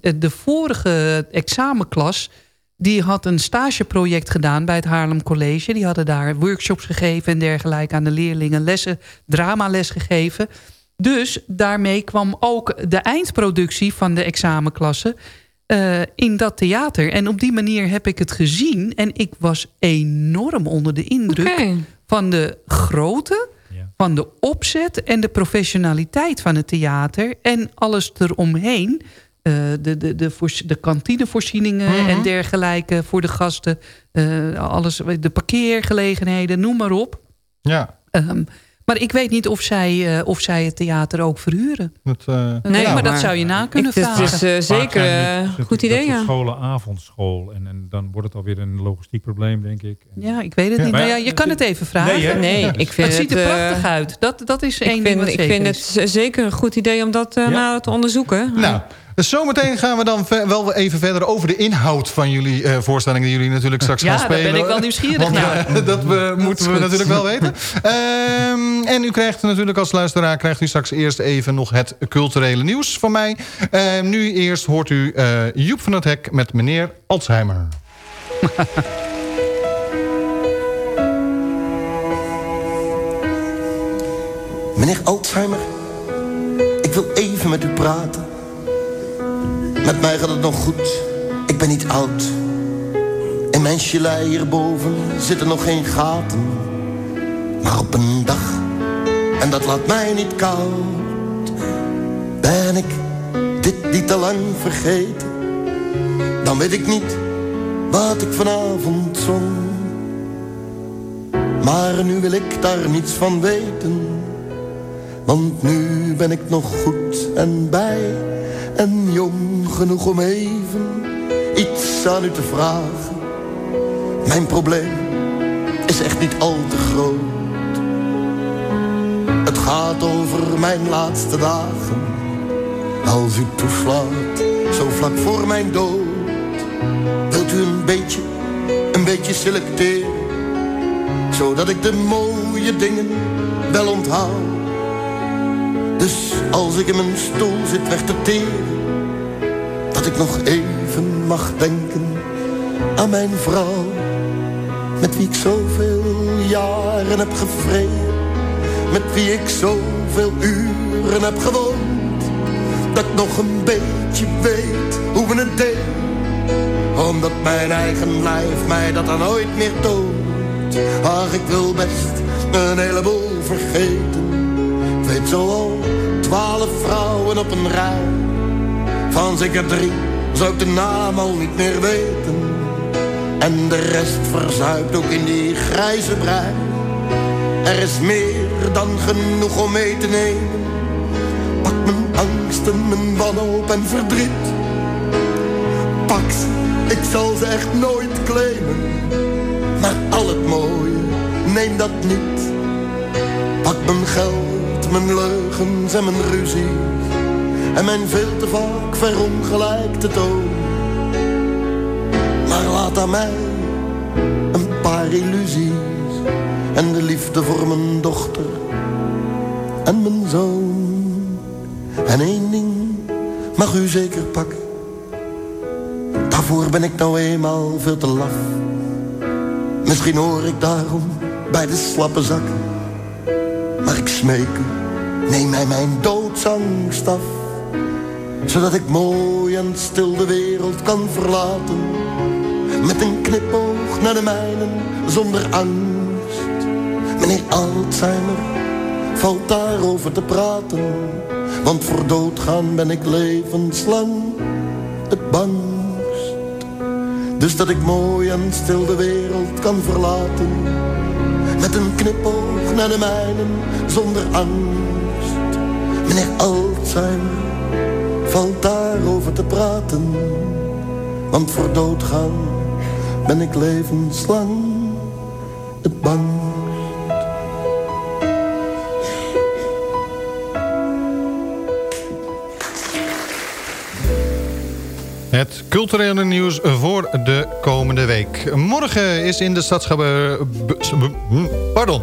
de, de vorige examenklas... die had een stageproject gedaan bij het Haarlem College. Die hadden daar workshops gegeven en dergelijke... aan de leerlingen lessen, dramales gegeven. Dus daarmee kwam ook de eindproductie van de examenklasse... eh, in dat theater. En op die manier heb ik het gezien. En ik was enorm onder de indruk van de grootte van de opzet en de professionaliteit van het theater... en alles eromheen. Eh, de, de, de, de kantinevoorzieningen
Mhm.
en dergelijke voor de gasten. eh, alles, de parkeergelegenheden, noem maar op.
Ja.
Ehm, maar ik weet niet of zij, eh, of zij het theater ook verhuren.
Dat, eh,
Nee,
ja,
maar dat zou je na kunnen
ik- het
vragen.
is, eh, zeker
het
goed idee, ja.
scholen avondschool. En, en dan wordt het alweer een logistiek probleem, denk ik. En-
Ja, ik weet het niet.
Maar
Nou
ja,
je kan het even vragen.
Nee,
ik vind
het ziet er
het,
prachtig uit. Dat, dat is één
Ik
ding
vind,
wat
ik
zeker
vind
is.
het zeker een goed idee om dat eh, nou, te onderzoeken.
Nou, dus zometeen gaan we dan wel even verder over de inhoud van jullie eh, voorstellingen... die jullie natuurlijk straks
Ja,
gaan
daar
spelen.
ben ik wel nieuwsgierig
Want,
naar.
eh, dat we, moeten we
goed.
natuurlijk wel weten. Ehm, en u krijgt natuurlijk als luisteraar... krijgt u straks eerst even nog het culturele nieuws van mij. Ehm, nu eerst hoort u eh, Joep van het Hek met meneer Alzheimer.
Meneer Alzheimer, ik wil even met u praten. Met mij gaat het nog goed, ik ben niet oud. In mijn gelei hierboven zitten nog geen gaten. Maar op een dag, en dat laat mij niet koud, ben ik dit niet te lang vergeten. Dan weet ik niet wat ik vanavond zong. Maar nu wil ik daar niets van weten. Want nu ben ik nog goed en bij en jong genoeg om even iets aan u te vragen. Mijn probleem is echt niet al te groot. Het gaat over mijn laatste dagen. Als u toeslaat, zo vlak voor mijn dood. Wilt u een beetje, een beetje selecteren? Zodat ik de mooie dingen wel onthoud. Dus als ik in mijn stoel zit weg te teren, dat ik nog even mag denken aan mijn vrouw, met wie ik zoveel jaren heb gevreden, met wie ik zoveel uren heb gewoond, dat ik nog een beetje weet hoe we het deden, omdat mijn eigen lijf mij dat dan nooit meer toont. Ach, ik wil best een heleboel vergeten. Weet zo twaalf vrouwen op een rij. Van zeker drie zou ik de naam al niet meer weten. En de rest verzuipt ook in die grijze brei. Er is meer dan genoeg om mee te nemen. Pak mijn angsten, mijn wanhoop en verdriet. Pak ze, ik zal ze echt nooit claimen. Maar al het mooie, neem dat niet. Pak mijn geld, mijn leugens en mijn ruzie. En mijn veel te vaak verongelijkte toon. Maar laat aan mij een paar illusies. En de liefde voor mijn dochter en mijn zoon. En één ding mag u zeker pakken. Daarvoor ben ik nou eenmaal veel te laf. Misschien hoor ik daarom bij de slappe zakken. Maar ik smeek u, neem mij mijn doodsangst af. Zodat ik mooi en stil de wereld kan verlaten. Met een knipoog naar de mijnen, zonder angst. Meneer Alzheimer, valt daarover te praten. Want voor doodgaan ben ik levenslang het bangst. Dus dat ik mooi en stil de wereld kan verlaten. Met een knipoog naar de mijnen, zonder angst. Meneer Alzheimer, valt daarover te praten. Want voor doodgaan ben ik levenslang het bang.
Het culturele nieuws voor de komende week. Morgen is in de stad Schouwburg... Pardon.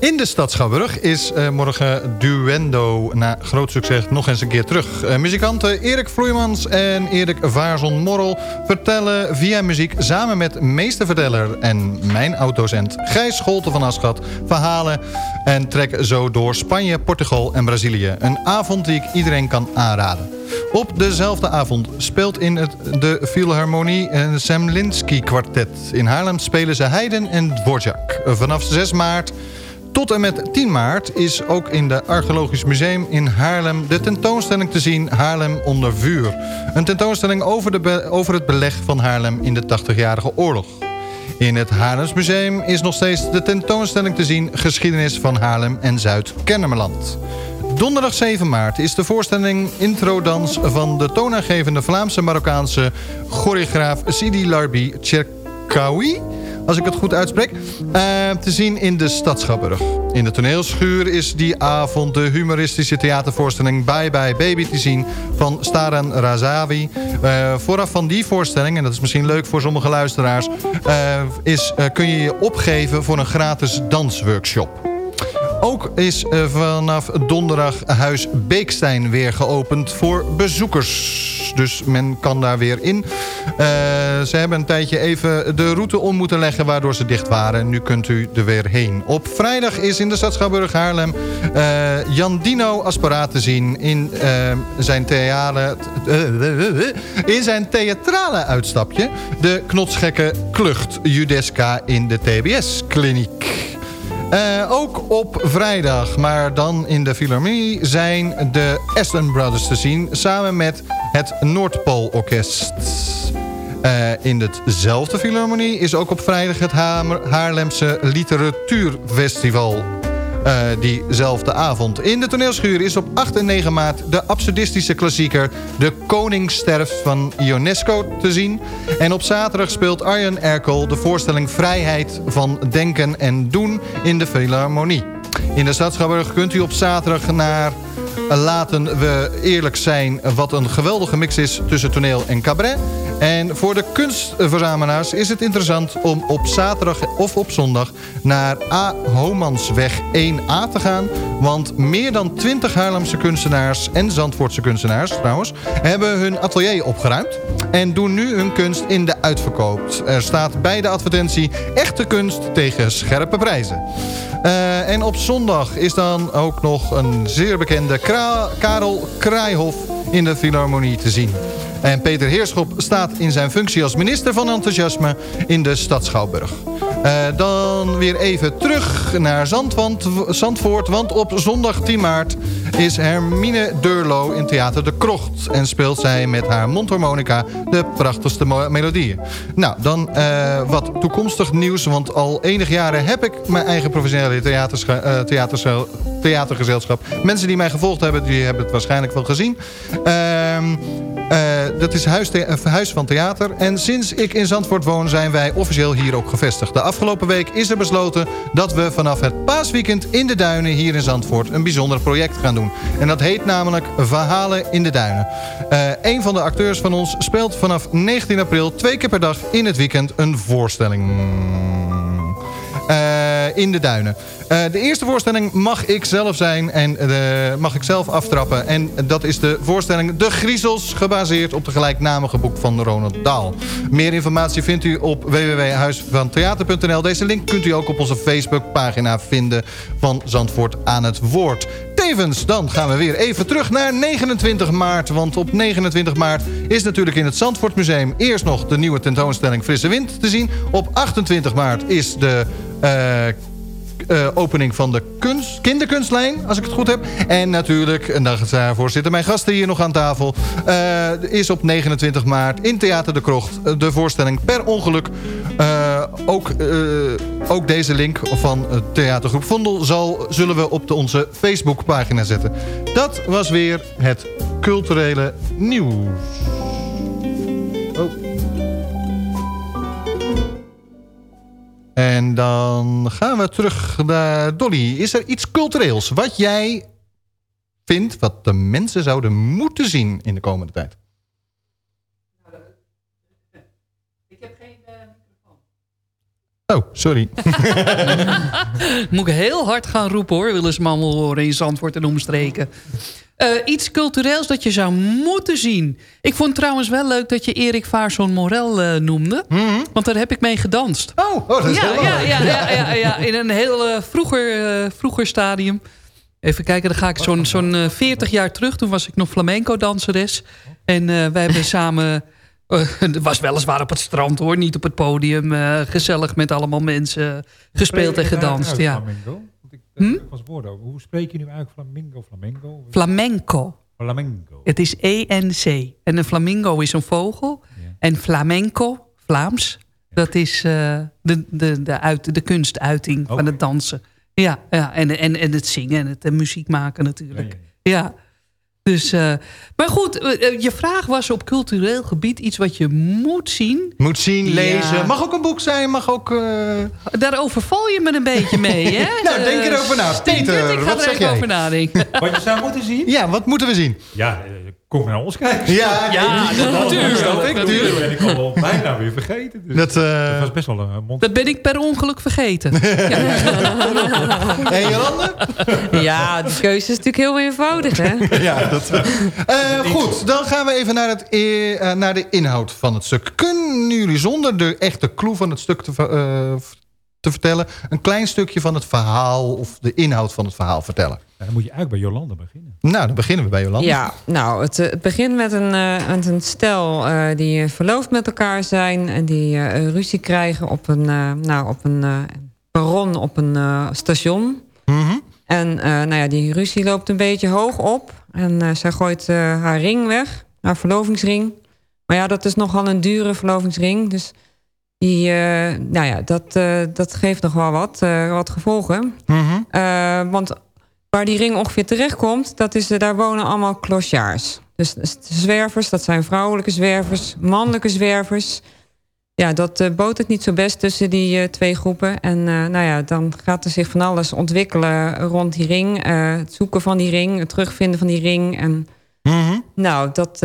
In de stad Schouwburg is uh, morgen Duendo na groot succes nog eens een keer terug. Uh, muzikanten Erik Vloeimans en Erik Vaarson Morrel vertellen via muziek samen met meesterverteller en mijn autocent Gijs Scholte van Aschat verhalen en trekken zo door Spanje, Portugal en Brazilië. Een avond die ik iedereen kan aanraden. Op dezelfde avond speelt in het, de Philharmonie een Semlinski kwartet. In Haarlem spelen ze Haydn en Dvorak. Vanaf 6 maart tot en met 10 maart is ook in het Archeologisch Museum in Haarlem... de tentoonstelling te zien Haarlem onder vuur. Een tentoonstelling over, de over het beleg van Haarlem in de 80-jarige oorlog. In het Haarlems Museum is nog steeds de tentoonstelling te zien... Geschiedenis van Haarlem en Zuid-Kennemerland. Donderdag 7 maart is de voorstelling Introdans van de toonaangevende Vlaamse Marokkaanse choreograaf Sidi Larbi Cherkaoui als ik het goed uitspreek, uh, te zien in de Stad Schouwburg. In de toneelschuur is die avond de humoristische theatervoorstelling Bye Bye Baby te zien van Staran Razavi. Uh, vooraf van die voorstelling, en dat is misschien leuk voor sommige luisteraars, uh, is, kun je je opgeven voor een gratis dansworkshop. Ook is vanaf donderdag Huis Beekstein weer geopend voor bezoekers. Dus men kan daar weer in. Uh, ze hebben een tijdje even de route om moeten leggen waardoor ze dicht waren. Nu kunt u er weer heen. Op vrijdag is in de stad Schouwburg Haarlem uh, Jan Dino Asparaat te zien in, zijn, in zijn theatrale uitstapje. De knotsgekke klucht Judeska in de TBS-kliniek. Uh, ook op vrijdag, maar dan in de Philharmonie... zijn de Aston Brothers te zien... samen met het Noordpoolorkest. Uh, in hetzelfde Philharmonie is ook op vrijdag... het Haarlemse Literatuurfestival uh, diezelfde avond. In de toneelschuur is op 8 en 9 maart de absurdistische klassieker... De Koning sterft van Ionesco te zien. En op zaterdag speelt Arjen Erkel de voorstelling Vrijheid van Denken en Doen in de Philharmonie. In de Stadschouwburg kunt u op zaterdag naar laten we eerlijk zijn wat een geweldige mix is tussen toneel en cabaret. En voor de kunstverzamelaars is het interessant om op zaterdag of op zondag naar A. Homansweg 1A te gaan. Want meer dan 20 Haarlemse kunstenaars en Zandvoortse kunstenaars trouwens hebben hun atelier opgeruimd. En doen nu hun kunst in de uitverkoop. Er staat bij de advertentie echte kunst tegen scherpe prijzen. Uh, en op zondag is dan ook nog een zeer bekende Karel Kraaihof in de Philharmonie te zien. En Peter Heerschop staat in zijn functie als minister van Enthousiasme in de stad Schouwburg. Uh, dan weer even terug naar Zandvoort. Want op zondag 10 maart is Hermine Deurlo in Theater De Krocht. En speelt zij met haar mondharmonica de prachtigste melodieën. Nou, dan uh, wat toekomstig nieuws. Want al enige jaren heb ik mijn eigen professionele theaters, theatergezelschap. Mensen die mij gevolgd hebben, die hebben het waarschijnlijk wel gezien. Ehm dat is huis, huis, van Theater. En sinds ik in Zandvoort woon zijn wij officieel hier ook gevestigd. De afgelopen week is er besloten dat we vanaf het paasweekend in de Duinen hier in Zandvoort een bijzonder project gaan doen. En dat heet namelijk Verhalen in de Duinen. Uh, een van de acteurs van ons speelt vanaf 19 april twee keer per dag in het weekend een voorstelling. Uh, in de duinen. Uh, de eerste voorstelling mag ik zelf zijn en uh, mag ik zelf aftrappen. En dat is de voorstelling De Griezels, gebaseerd op de gelijknamige boek van Ronald Daal. Meer informatie vindt u op www.huisvantheater.nl. Deze link kunt u ook op onze Facebookpagina vinden van Zandvoort aan het Woord. Tevens, dan gaan we weer even terug naar 29 maart. Want op 29 maart is natuurlijk in het Zandvoortmuseum... eerst nog de nieuwe tentoonstelling Frisse Wind te zien. Op 28 maart is de... Uh, eh, opening van de kunst, kinderkunstlijn, als ik het goed heb. En natuurlijk, en daar zijn voorzitter, mijn gasten hier nog aan tafel... eh, is op 29 maart in Theater de Krocht eh, de voorstelling Per Ongeluk. Eh, ook, eh, ook deze link van theatergroep Vondel zal, zullen we op de, onze Facebookpagina zetten. Dat was weer het culturele nieuws. Oh. En dan gaan we terug naar Dolly. Is er iets cultureels wat jij vindt... wat de mensen zouden moeten zien in de komende tijd? Oh, sorry.
Moet ik heel hard gaan roepen hoor, willen ze me allemaal horen in Zandvoort en omstreken. Eh, iets cultureels dat je zou moeten zien. Ik vond trouwens wel leuk dat je Erik Vaarson Morel eh, noemde. Want daar heb ik mee gedanst.
Oh, oh dat is
ja,
heel
ja,
leuk.
ja, ja, ja, ja, in een heel eh, vroeger, vroeger stadium. Even kijken, dan ga ik zo'n zo'n eh, 40 jaar terug. Toen was ik nog flamenco-danseres. En wij hebben samen... het was weliswaar op het strand hoor, niet op het podium. gezellig met allemaal mensen gespeeld en gedanst. Ja.
Flamingo? Ik, hm? ik was woorden over. Hoe spreek je nu eigenlijk flamingo, flamenco?
Flamenco.
Flamenco.
Het is ENC. En een flamingo is een vogel. En flamenco, Vlaams, dat is eh, de, de, de, uit, de kunstuiting van het dansen. Ja, ja en, en, en het zingen en het en muziek maken natuurlijk. Ja. Dus, eh, maar goed, eh, eh, je vraag was op cultureel gebied iets wat je moet zien.
Moet zien,
Ja.
lezen. Mag ook een boek zijn, mag ook... eh,
Daar overval je me een beetje mee, hè?
Nou, denk erover na. Peter,
ik ga
wat
er
zeg
even
jij?
over nadenken.
Wat je zou moeten zien?
Ja, wat moeten we zien?
Ja, kom naar ons kijken.
Ja,
Ja, dat natuurlijk.
snap ik,
Dat
natuurlijk.
ben ik al bijna weer vergeten. Dus
Dat, eh,
dat was best wel een mond.
Dat ben ik per ongeluk vergeten.
En Jolande?
Ja, de keuze is natuurlijk heel eenvoudig, hè?
Ja, dat... Eh, goed, dan gaan we even naar, het, eh, naar de inhoud van het stuk. Kunnen jullie zonder de echte clue van het stuk te, eh, te vertellen... een klein stukje van het verhaal of de inhoud van het verhaal vertellen?
Dan moet je eigenlijk bij Jolanda beginnen.
Nou, dan beginnen we bij Jolanda.
Ja, nou, het, eh, het begint met een, eh, met een stel eh, die verloofd met elkaar zijn... en die eh, ruzie krijgen op een, eh, nou, op een eh, perron op een eh, station. En eh, nou ja, die ruzie loopt een beetje hoog op. En eh, zij gooit eh, haar ring weg, haar verlovingsring. Maar ja, dat is nogal een dure verlovingsring. Dus die, eh, nou ja, dat, eh, dat geeft nog wel wat, eh, wat gevolgen. Eh, want waar die ring ongeveer terechtkomt, dat is, eh, daar wonen allemaal clochards. Dus zwervers, dat zijn vrouwelijke zwervers, mannelijke zwervers. Ja, dat uh, boot het niet zo best tussen die uh, twee groepen. En uh, nou ja, dan gaat er zich van alles ontwikkelen rond die ring. Het zoeken van die ring, het terugvinden van die ring. En
Mm -hmm.
nou, dat,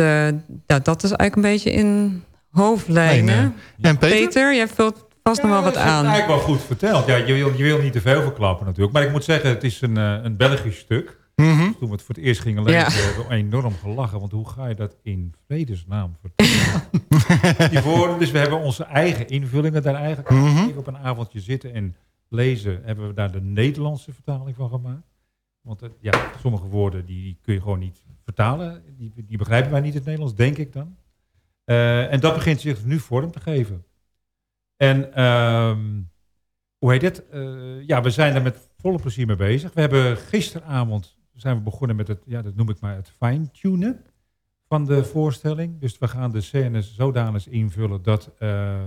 dat is eigenlijk een beetje in hoofdlijnen.
Nee, nee. En Peter?
Peter, jij vult vast ja, nog wel wat aan.
Dat is eigenlijk wel goed verteld. Ja, je, wil, je wil niet te veel verklappen natuurlijk. Maar ik moet zeggen, het is een, een Belgisch stuk.
Mm
-hmm. Toen we het voor het eerst gingen lezen, ja. hebben we enorm gelachen. Want hoe ga je dat in vredesnaam vertellen? Die woorden, dus we hebben onze eigen invullingen daar eigenlijk. Mm -hmm. Op een avondje zitten en lezen hebben we daar de Nederlandse vertaling van gemaakt. Want het, ja, sommige woorden die, kun je gewoon niet vertalen. Die, die begrijpen wij niet het Nederlands, denk ik dan. Uh, en dat begint zich nu vorm te geven. En um, hoe heet het? Uh, ja, we zijn daar met volle plezier mee bezig. We hebben gisteravond zijn we begonnen met het, ja, dat noem ik maar het fine-tunen van de voorstelling. Dus we gaan de scènes zodanig invullen dat uh,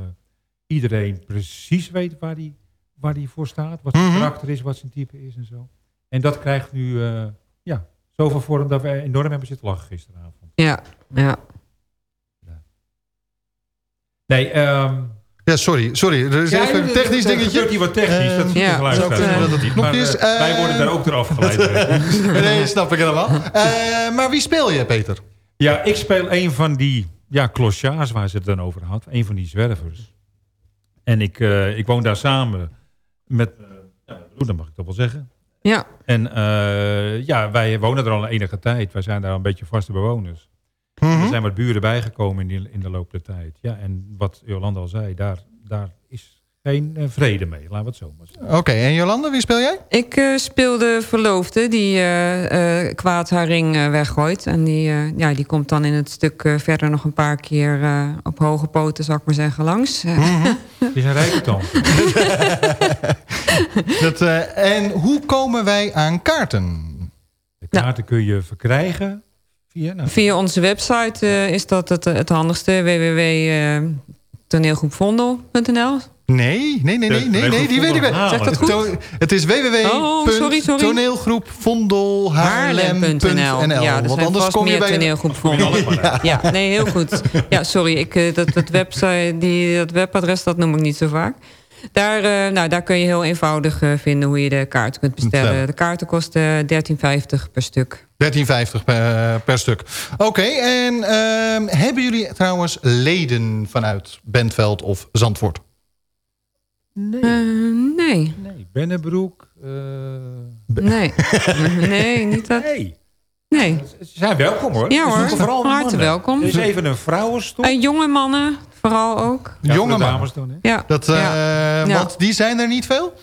iedereen precies weet waar die, waar die voor staat. Wat zijn mm -hmm. karakter is, wat zijn type is en zo. En dat krijgt nu uh, ja, zoveel vorm dat we enorm hebben zitten lachen gisteravond.
Ja, ja.
Nee, um,
ja, sorry, sorry. Er is
ja,
even een technisch
er,
dingetje.
Er hier wat technisch, uh, dat
ja,
dat,
uh, dat het knopje is.
Uh, wij worden daar ook eraf geleid.
nee, snap ik helemaal. Uh, maar wie speel je, Peter?
Ja, ik speel een van die ja, clochards waar ze het dan over had. Een van die zwervers. En ik, uh, ik woon daar samen met... ja, dat mag ik toch wel zeggen.
Ja.
En uh, ja, wij wonen er al een enige tijd. Wij zijn daar een beetje vaste bewoners. Mm -hmm. Er zijn wat buren bijgekomen in, die, in de loop der tijd. Ja, en wat Jolanda al zei, daar, daar is geen eh, vrede mee, laten we het zo maar zeggen.
Oké, en Jolanda, wie speel jij?
Ik eh, speel de verloofde die eh, eh, kwaad haar ring eh, weggooit. En die, eh, ja, die komt dan in het stuk eh, verder nog een paar keer eh, op hoge poten, zal ik maar zeggen, langs.
Het is een rijke.
Dat, eh, en hoe komen wij aan kaarten?
De kaarten kun je verkrijgen via... Nou,
Via onze website eh, is dat het, het handigste. www.toneelgroepvondel.nl
Nee, nee, nee, nee, nee, nee die weet ik wel.
Zeg dat goed?
To- Het is
Oh, sorry, sorry.
www.toneelgroepvondelhaarlem.nl
Ja, er
Want
zijn
anders
vast
kom je
meer
bij...
toneelgroep Vondel. ja. nee, heel goed. Ja, sorry, ik, eh, dat, dat, website, die, dat webadres dat noem ik niet zo vaak. Daar, eh, nou, daar kun je heel eenvoudig eh, vinden hoe je de kaarten kunt bestellen. De kaarten kosten 13,50 per stuk.
13,50 per, per stuk. Oké, en ehm, hebben jullie trouwens leden vanuit Bentveld of Zandvoort?
Nee.
Eh, nee.
Nee, Bennebroek. eh,
Nee. nee, niet dat.
Nee.
Nee.
Ze zijn welkom hoor.
Ja hoor,
vooral
van harte
mannen.
welkom.
Er is even een vrouwenstoel.
En jonge mannen vooral ook.
Ja,
Jonge
dames dan, hè?
Ja.
Dat, eh,
Ja.
Want die zijn er niet veel?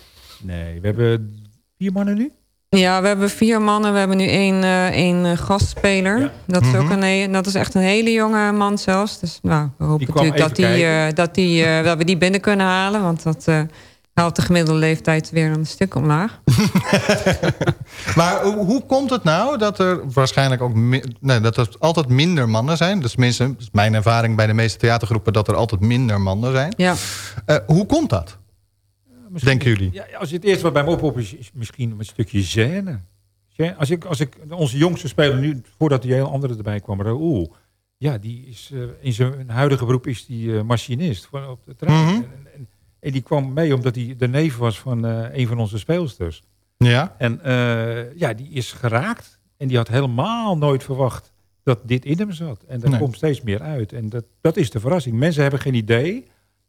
Nee, we hebben vier mannen nu.
Ja, we hebben vier mannen. We hebben nu één, eh, één eh, gastspeler. Dat, is ook
Mhm.
een, dat is echt een hele jonge man zelfs. Dus nou, we hopen natuurlijk dat, die, eh, dat, die, dat we die binnen kunnen halen. Want dat haalt de gemiddelde leeftijd weer een stuk omlaag.
Maar hoe, komt het nou dat er waarschijnlijk ook nee, dat er altijd minder mannen zijn? Dus tenminste, dat is mijn ervaring bij de meeste theatergroepen... dat er altijd minder mannen zijn.
Ja.
Hoe komt dat? Denken jullie?
Ja, als het eerste wat bij me opkomt is, is misschien een stukje. Gêne. Als ik, als ik onze jongste speler nu, voordat die hele andere erbij kwam, Raoul. Ja, die is eh, in zijn huidige beroep is die eh, machinist op de trein.
Mhm.
en, en, en die kwam mee omdat hij de neef was van eh, een van onze speelsters.
Ja.
En ja, die is geraakt. En die had helemaal nooit verwacht dat dit in hem zat. En
Nee.
komt steeds meer uit. En dat, dat is de verrassing. Mensen hebben geen idee,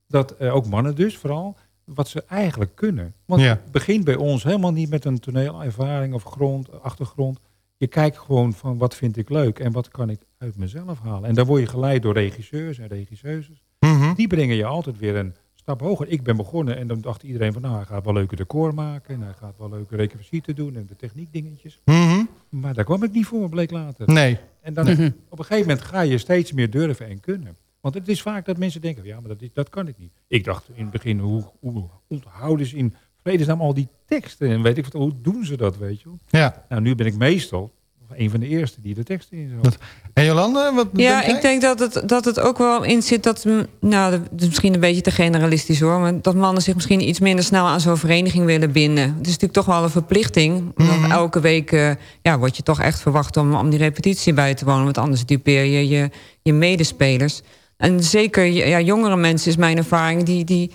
dat, ook mannen dus vooral, wat ze eigenlijk kunnen. Want
Ja.
het begint bij ons helemaal niet met een toneelervaring of grond, achtergrond. Je kijkt gewoon van wat vind ik leuk en wat kan ik uit mezelf halen. En daar word je geleid door regisseurs en regisseuses.
Mhm.
Die brengen je altijd weer een stap hoger. Ik ben begonnen en dan dacht iedereen van nou, hij gaat wel leuke decor maken. En hij gaat wel leuke requisieten doen en de techniekdingetjes.
Mhm.
Maar daar kwam ik niet voor, bleek later.
Nee.
En dan op een gegeven moment ga je steeds meer durven en kunnen. Want het is vaak dat mensen denken, ja, maar dat, dat kan ik niet. Ik dacht in het begin, hoe, hoe onthouden ze in vredesnaam al die teksten? En weet ik wat, hoe doen ze dat, weet je wel?
Ja.
Nou, nu ben ik meestal een van de eerste die de teksten in zo.
En Jolande, wat
Ja,
denk
ik denk dat het, dat het ook wel in zit dat... mm, Nou, dat is misschien een beetje te generalistisch hoor... maar dat mannen zich misschien iets minder snel aan zo'n vereniging willen binden. Het is natuurlijk toch wel een verplichting.
Mhm.
Want elke week eh, ja, word je toch echt verwacht om, om die repetitie bij te wonen. Want anders dupeer je je, je medespelers. En zeker ja, jongere mensen is mijn ervaring... die, die,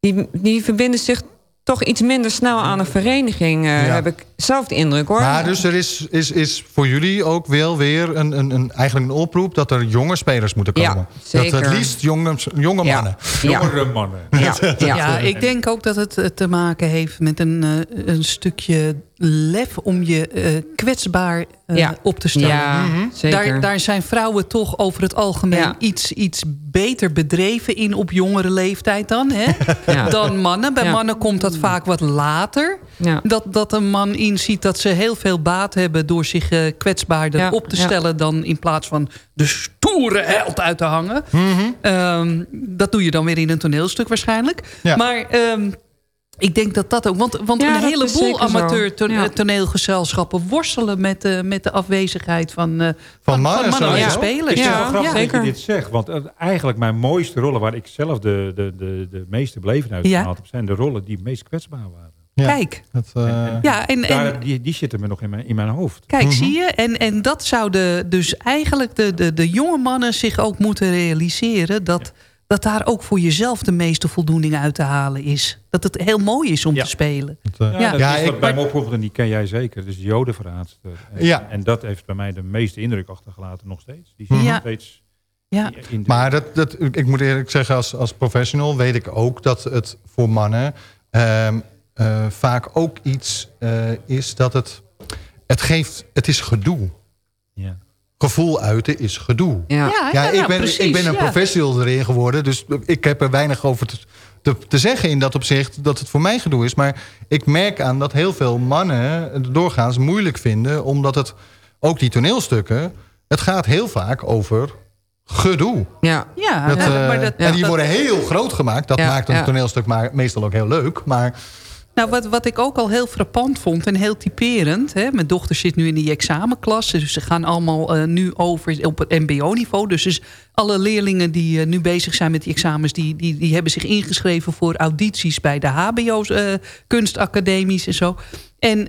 die, die verbinden zich toch iets minder snel aan een vereniging. eh,
Ja.
Heb ik zelf de indruk hoor.
Maar dus er is, is, is voor jullie ook wel weer een, een, een, eigenlijk een oproep... dat er jonge spelers moeten
Ja,
komen.
zeker.
Dat het liefst jonge, jonge
Ja.
mannen.
Ja.
Jongere mannen.
Ja, ja.
Ja, ik denk ook dat het eh, te maken heeft met een, eh, een stukje lef om je eh, kwetsbaar eh,
Ja.
op te stellen.
Ja, Mhm. zeker.
Daar, daar zijn vrouwen toch over het algemeen
Ja.
iets, iets beter bedreven in op jongere leeftijd dan, hè?
Ja.
dan mannen. Bij
Ja.
mannen komt dat vaak wat later.
Ja.
Dat, dat een man inziet dat ze heel veel baat hebben door zich eh, kwetsbaarder
Ja,
op te
ja.
stellen dan in plaats van de stoere held uit te hangen.
Mhm.
Ehm, dat doe je dan weer in een toneelstuk waarschijnlijk.
Ja.
Maar ehm, ik denk dat dat ook... Want, want
Ja,
een heleboel amateur to-
Ja.
toneelgezelschappen worstelen met, de met de afwezigheid van, eh van,
mannen
van en spelers.
Het is
Ja,
wel grappig dat je dit zegt. Want eh, eigenlijk mijn mooiste rollen... waar ik zelf de, de, de, de meeste beleven uit
Ja.
gehaald heb... zijn de rollen die het meest kwetsbaar waren.
Ja.
Kijk,
Dat, eh,
ja, en, en,
Daar, die, die zitten me nog in mijn, in mijn hoofd.
Kijk,
Mhm.
zie je? En, en dat zouden dus eigenlijk de, de, de jonge mannen zich ook moeten realiseren... Dat, dat daar ook voor jezelf de meeste voldoening uit te halen is. Dat het heel mooi is om
Ja.
te spelen.
Ja,
Ja.
dat
Ja,
is
ik-
bij me opkomt en die ken jij zeker. Dus de jodenverraadster. En,
Ja.
en dat heeft bij mij de meeste indruk achtergelaten nog steeds. Die zit
Ja.
nog steeds
Ja.
in de...
Maar dat, dat, ik moet eerlijk zeggen, als, als professional weet ik ook dat het voor mannen ehm, eh, vaak ook iets eh, is dat het, het geeft, het is gedoe.
ja.
Gevoel uiten is gedoe.
Ja.
Ja, ja,
ik,
ja,
ben,
precies,
ik ben een
ja.
professional erin geworden, dus ik heb er weinig over te, te, te zeggen in dat opzicht dat het voor mij gedoe is. Maar ik merk aan dat heel veel mannen het doorgaans moeilijk vinden... omdat het, ook die toneelstukken... het gaat heel vaak over gedoe.
Ja.
Ja,
Dat,
ja,
eh,
maar dat,
en die
dat-
worden heel groot gemaakt. Dat
Ja,
maakt een
ja.
toneelstuk maar meestal ook heel leuk. Maar
Nou, wat, wat ik ook al heel frappant vond en heel typerend... Hè, mijn dochter zit nu in die examenklas... dus ze gaan allemaal eh, nu over op het mbo-niveau. Dus, dus alle leerlingen die eh, nu bezig zijn met die examens... Die, die, die hebben zich ingeschreven voor audities... bij de hbo's, eh, kunstacademies en zo. En...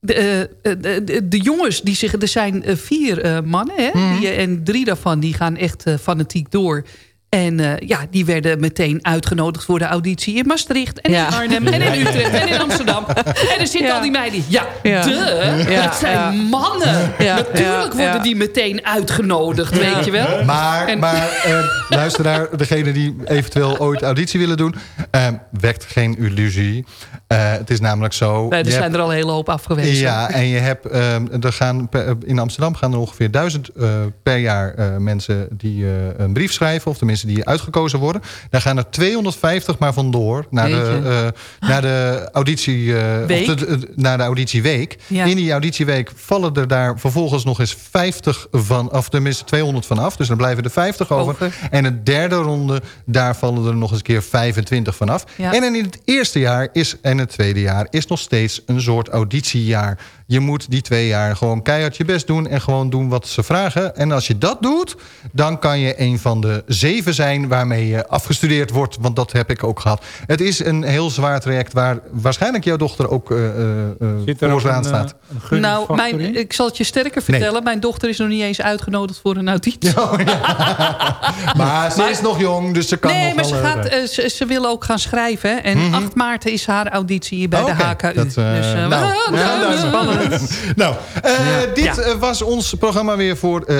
de, de, de, de jongens, die zich, er zijn vier mannen... Hè,
Mhm.
die, en drie daarvan die gaan echt fanatiek door... En eh, ja, die werden meteen uitgenodigd voor de auditie in Maastricht... en
Ja.
in Arnhem en in Utrecht en in Amsterdam. En er zitten al die meiden. Ja,
Ja.
de,
Ja,
het zijn
ja.
mannen.
Ja,
Natuurlijk
ja,
worden
ja.
die meteen uitgenodigd, weet je wel.
Maar,
En-
maar eh, luisteraar, degene die eventueel ooit auditie willen doen... eh, wekt geen illusie. Eh, het is namelijk zo...
Nee, er zijn
hebt-
er al een hele hoop afgewezen.
Ja, en je hebt, ehm, er gaan per- in Amsterdam gaan er ongeveer duizend eh, per jaar eh, mensen die eh, een brief schrijven, of tenminste die uitgekozen worden. Daar gaan er 250 maar vandoor naar de, eh, naar de auditie, eh, of
Week?
de- naar de auditieweek.
Ja.
In die auditieweek vallen er daar vervolgens nog eens 50 van, of tenminste 200 van af. Dus dan blijven er 50 over.
Over.
En de derde ronde, daar vallen er nog eens een keer 25 van af.
Ja.
En in het eerste jaar is, en het tweede jaar is nog steeds een soort auditiejaar. Je moet die twee jaar gewoon keihard je best doen... en gewoon doen wat ze vragen. En als je dat doet, dan kan je een van de zeven zijn... waarmee je afgestudeerd wordt, want dat heb ik ook gehad. Het is een heel zwaar traject waar waarschijnlijk jouw dochter ook eh eh, eh,
er
vooraan
een,
staat.
een
Nou, mijn, ik zal het je sterker vertellen. Mijn dochter is nog niet eens uitgenodigd voor een auditie.
Maar ze is nog jong, dus ze kan
nee,
nog
maar ze, gaat, ze, ze wil ook gaan schrijven. En
Mhm.
8 maart is haar auditie hier bij
Oké,
de HKU.
dat,
dus,
nou,
we-
Nou, eh, dit
Ja.
eh, was ons programma weer voor eh,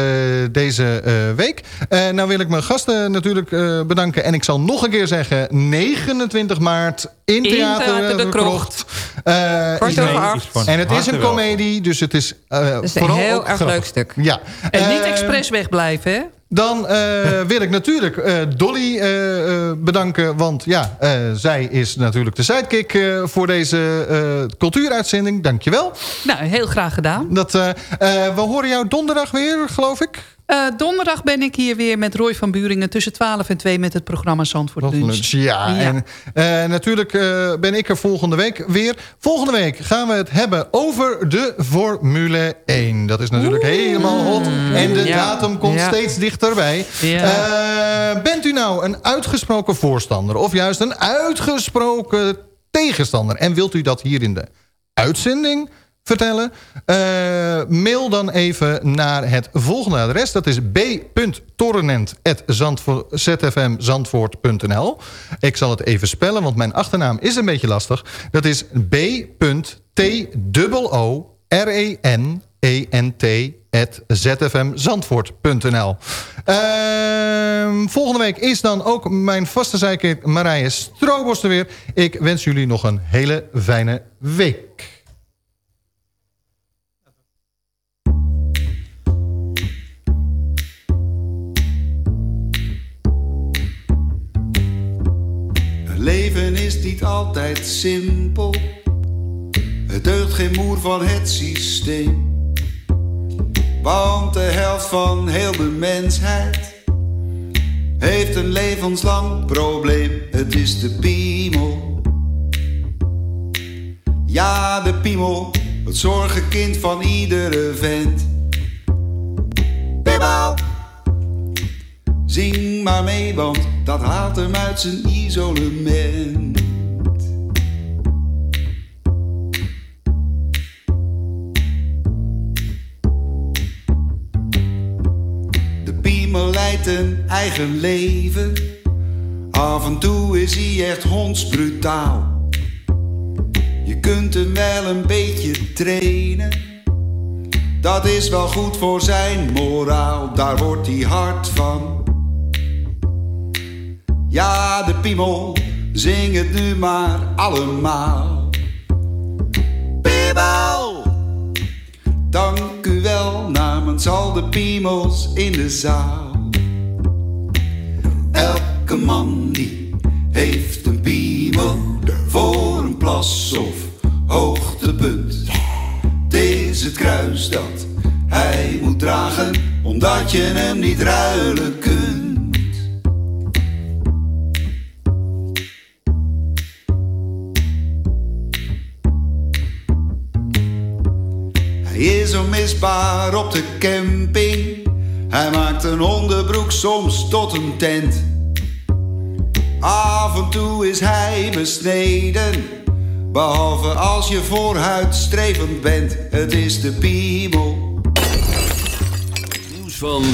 deze eh, week. Eh, nou wil ik mijn gasten natuurlijk eh, bedanken. En ik zal nog een keer zeggen, 29 maart in
In
Theater,
Theater de
de
Krocht.
Eh,
over acht.
En het is een komedie, dus het is eh
is een heel erg
grappig.
leuk stuk.
Ja.
En niet expres wegblijven, hè?
Dan eh, wil ik natuurlijk eh, Dolly eh, bedanken. Want ja, zij is natuurlijk de sidekick voor deze cultuuruitzending. Dankjewel.
Nou, heel graag gedaan.
Dat, we horen jou donderdag weer, geloof ik.
Eh, donderdag ben ik hier weer met Roy van Buringen... tussen 12 en 2 met het programma Zandvoort Lunch.
lunch, Ja, en eh, natuurlijk eh, ben ik er volgende week weer. Volgende week gaan we het hebben over de Formule 1. Dat is natuurlijk helemaal hot. En de
Ja.
datum komt
Ja.
steeds dichterbij.
Ja.
Eh, bent u nou een uitgesproken voorstander... of juist een uitgesproken tegenstander... en wilt u dat hier in de uitzending vertellen? Eh, mail dan even naar het volgende adres. Dat is b.torrenent.zfmzandvoort.nl Ik zal het even spellen, want mijn achternaam is een beetje lastig. Dat is b.t-o-r-e-n-e-n-t zfmzandvoort.nl Ehm, Volgende week is dan ook mijn vaste zijker Marije Stroobos er weer. Ik wens jullie nog een hele fijne week.
Leven is niet altijd simpel. Het deugt geen moer van het systeem. Want de helft van heel de mensheid heeft een levenslang probleem. Het is de piemel. Ja, de piemel, het zorgenkind van iedere vent. Piemel! Zing maar mee, want dat haalt hem uit zijn isolement. De piemel leidt een eigen leven. Af en toe is hij echt hondsbrutaal. Je kunt hem wel een beetje trainen. Dat is wel goed voor zijn moraal, daar wordt hij hard van. Ja, de piemel, zing het nu maar allemaal. Piemel! Dank u wel namens al de piemels in de zaal. Elke man die heeft een piemel voor een plas of hoogtepunt. Het is het kruis dat hij moet dragen, omdat je hem niet ruilen kunt. Hij is onmisbaar op de camping. Hij maakt een onderbroek soms tot een tent. Af en toe is hij besneden. Behalve als je vooruitstrevend bent. Het is de piemel.
Nieuws van